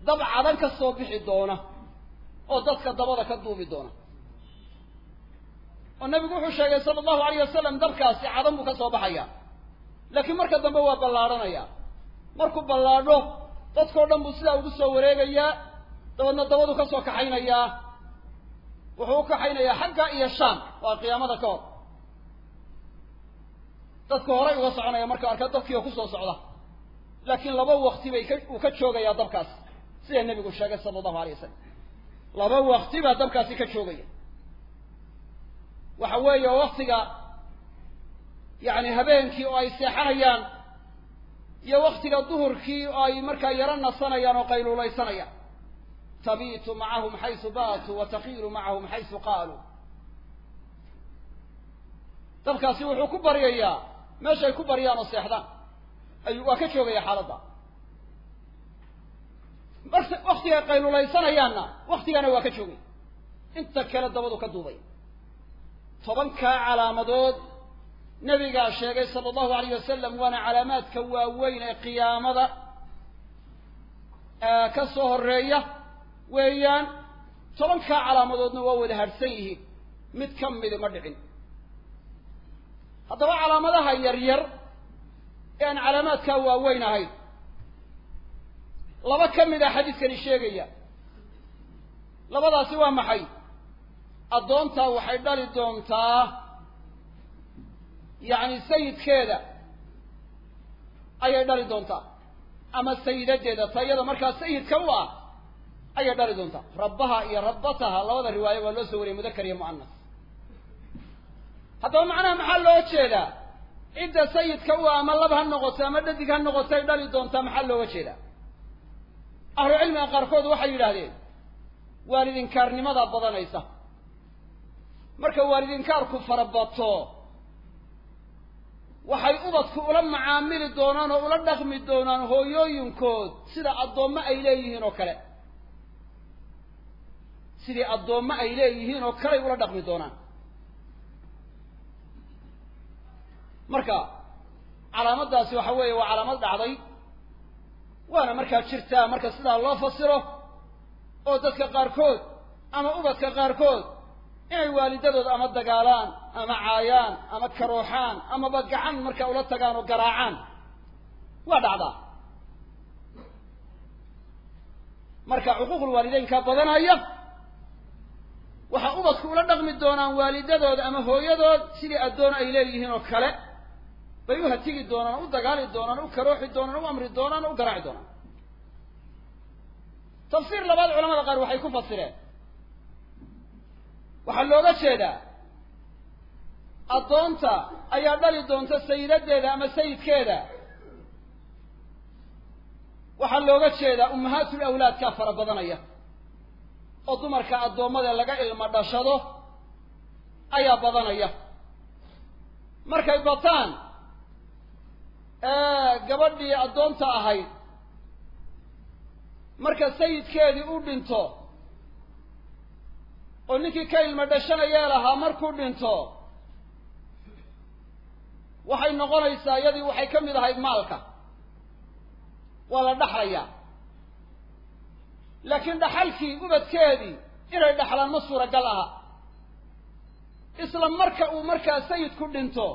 dab cadan ka soo bixi doona oo dadka dabada ka duubi doona. Oo nabigu wuxuu sheegay sala allahu alayh wasalam dabkaasi cadan buu ka soo baxaya. Laakiin marka dambe waa ballaadhanaya markuu ballaadho dadkao dhan buu sidaa ugu soo wareegayaa dabeedna dabadu ka soo kaxaynayaa. Wuxuu u kaxaynayaa xagga iyo shaam waa qiyaamada ka hor. Dadku horay uga soconaya marka arka dadkiioo ku soo socda. Laakiin laba wakti bay ka uu ka joogayaa dabkaas sida nebigu sheegay sala allahu alay wasalam laba wakti baa dabkaasi ka joogaya. Waxa weeye waktiga yacni habeenkii oo ay seexanayaan iyo waktiga duhurkii oo ay markaa yaro nasanayaan oo qayluulaysanayaan. Tabiitu macahum xaysu baatuu wa taqiilu macahum xaysu qaaluu dabkaasi wuxuu ku baryayaa meeshay ku baryaan oo seexdaan. Ayuu waa ka joogaya xaaladda marka waktigay qayluulaysanayaanna waktigana waa ka joogay. Inta kale dabadu ka duubay. Tobankaa calaamadood nabigaa sheegay sala allahu alayh wasalam waana calaamaadka waaweyn ee qiyaamada ka soo horreeya weeyaan tobankaa calaamadoodna waa wada hadhsan yihiin. Mid ka midi ma dhicin. Haddaba calaamadaha yaryar ee aan calaamaadkaa waaweyn ahayn laba ka mid a xadiiskani sheegaya. Labadaasi waa maxay? Addoontaa waxay dhali doontaa yacni sayidkeeda ayay dhali doontaa ama sayidadeeda tayada markaa sayidka u ah ayay dhali doontaa. Rabbaha iyo rabbataha labada riwaayo waa loo soo wariyay mudakar iyo mu'anas haddaba macnaha maxaa loo jeedaa? Cidda sayidka u ah ama lab ha noqoto ama dhadig ha noqotay dhali doontaa maxaa looga jeedaa ahlu cilmiga qaarkood waxay yidhaahdeen waalidinkaarnimadaa badanaysa. Marka waalidinkaarku farabato waxay ubadku ula macaamili doonaan oo ula dhaqmi doonaan hooyooyinkood sida addoommo ay leeyihiin oo kale. Sidii addoommo ay leeyihiin oo kaley ula dhaqmi doonaan. Marka calaamaddaasi waxa weeye waa calaamad dhacday waana markaa jirtaa marka sidaa loo fasiro oo dadka qaarkood ama ubadka qaarkood inay waalidadood ama dagaalaan ama caayaan ama karooxaan amaba gacan marka ula tagaan oo garaacaan waa dhacdaa. Marka xuquuqul waalideynkaa badanaya waxaa ubadku ula dhaqmi doonaan waalidadood ama hooyadood sidii addoon ay leeyihiin oo kale bay u hatigi doonaan u dagaali doonaan u karooxi doonaan u amri doonaan o u garaaci doonaan. Tafsiir labaad culamada qaar waxay ku fasireen. Waxaa looga jeedaa addoonta ayaa dhali doonta sayidadeeda ama sayidkeeda. Waxaa looga jeedaa ummahaatul awlaadkaa fara badanaya. Oo dumarka addoommada laga ilmo dhashado ayaa badanaya. Markay bataan gabadhii addoonta ahayd. Marka sayidkeedii u dhinto oo ninkii ka ilmo dhashanayee lahaa markuu dhinto waxay noqonaysaa iyadii waxay ka mid ahayd maalka. Waa la dhaxlayaa. Laakiin dhaxalkii ubadkeedii inay dhaxlaan ma suuragal aha. Isla marka uu markaa sayidku dhinto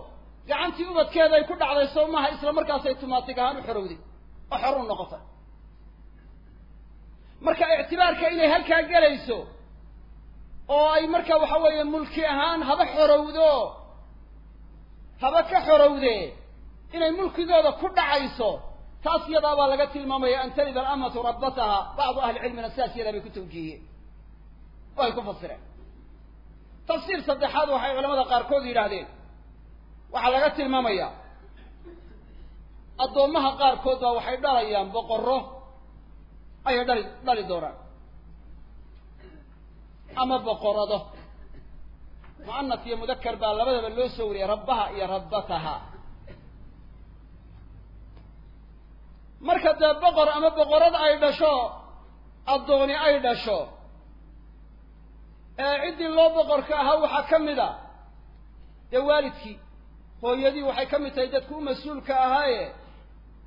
gacantii ubadkeeda ay ku dhacday soo maaha isla markaasay tumaatig ahaan u xorowday. Oo xor u noqotay. Marka ictibaarka inay halkaa gelayso oo ay marka waxa weeye mulki ahaan haba xorowdo haba ka xorowdee inay mulkigooda ku dhacayso taas yadaa baa laga tilmaamaya an talida alamatu rabbataha. Bacdu ahli cilmina sidaas yadaa bay ku tawjiihiyeen oo ay ku fasireen. Tafsiir saddexaad waxay culamada qaarkood yidhaahdeen waxaa laga tilmaamayaa addoommaha qaarkood baa waxay dhalayaan boqorro ayay dhali dhali doonaan ama boqorado mu'anas iyo mudakar baa labadaba loo soo wariyay rabbaha iyo rabbataha. Marka dee boqor ama boqorad ay dhasho addooni ay dhasho ee ciddii loo boqorka ahaa waxaa ka mid a dee waalidkii hooyadii waxay ka mid tahay dadku u mas'uulka ahaaye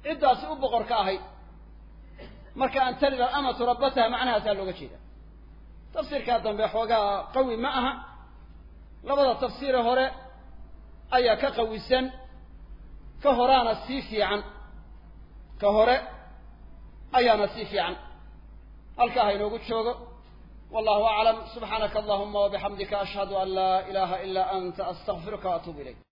ciddaasi u boqorka ahayd. Marka an talid alamatu rabbataha macnahaasaa looga jeeda tafsiirkaa dambe xoogaa qawi ma aha. Labada tafsiire hore ayaa ka qawisan ka horaana sii fiican. Ka hore ayaana sii fiican. Halkaa ha inoogu joogo. Wallahu aclam subxaanaka allahuma wabixamdika ashhadu an laa ilaha ila anta astaqfiruka waatuubu ilayk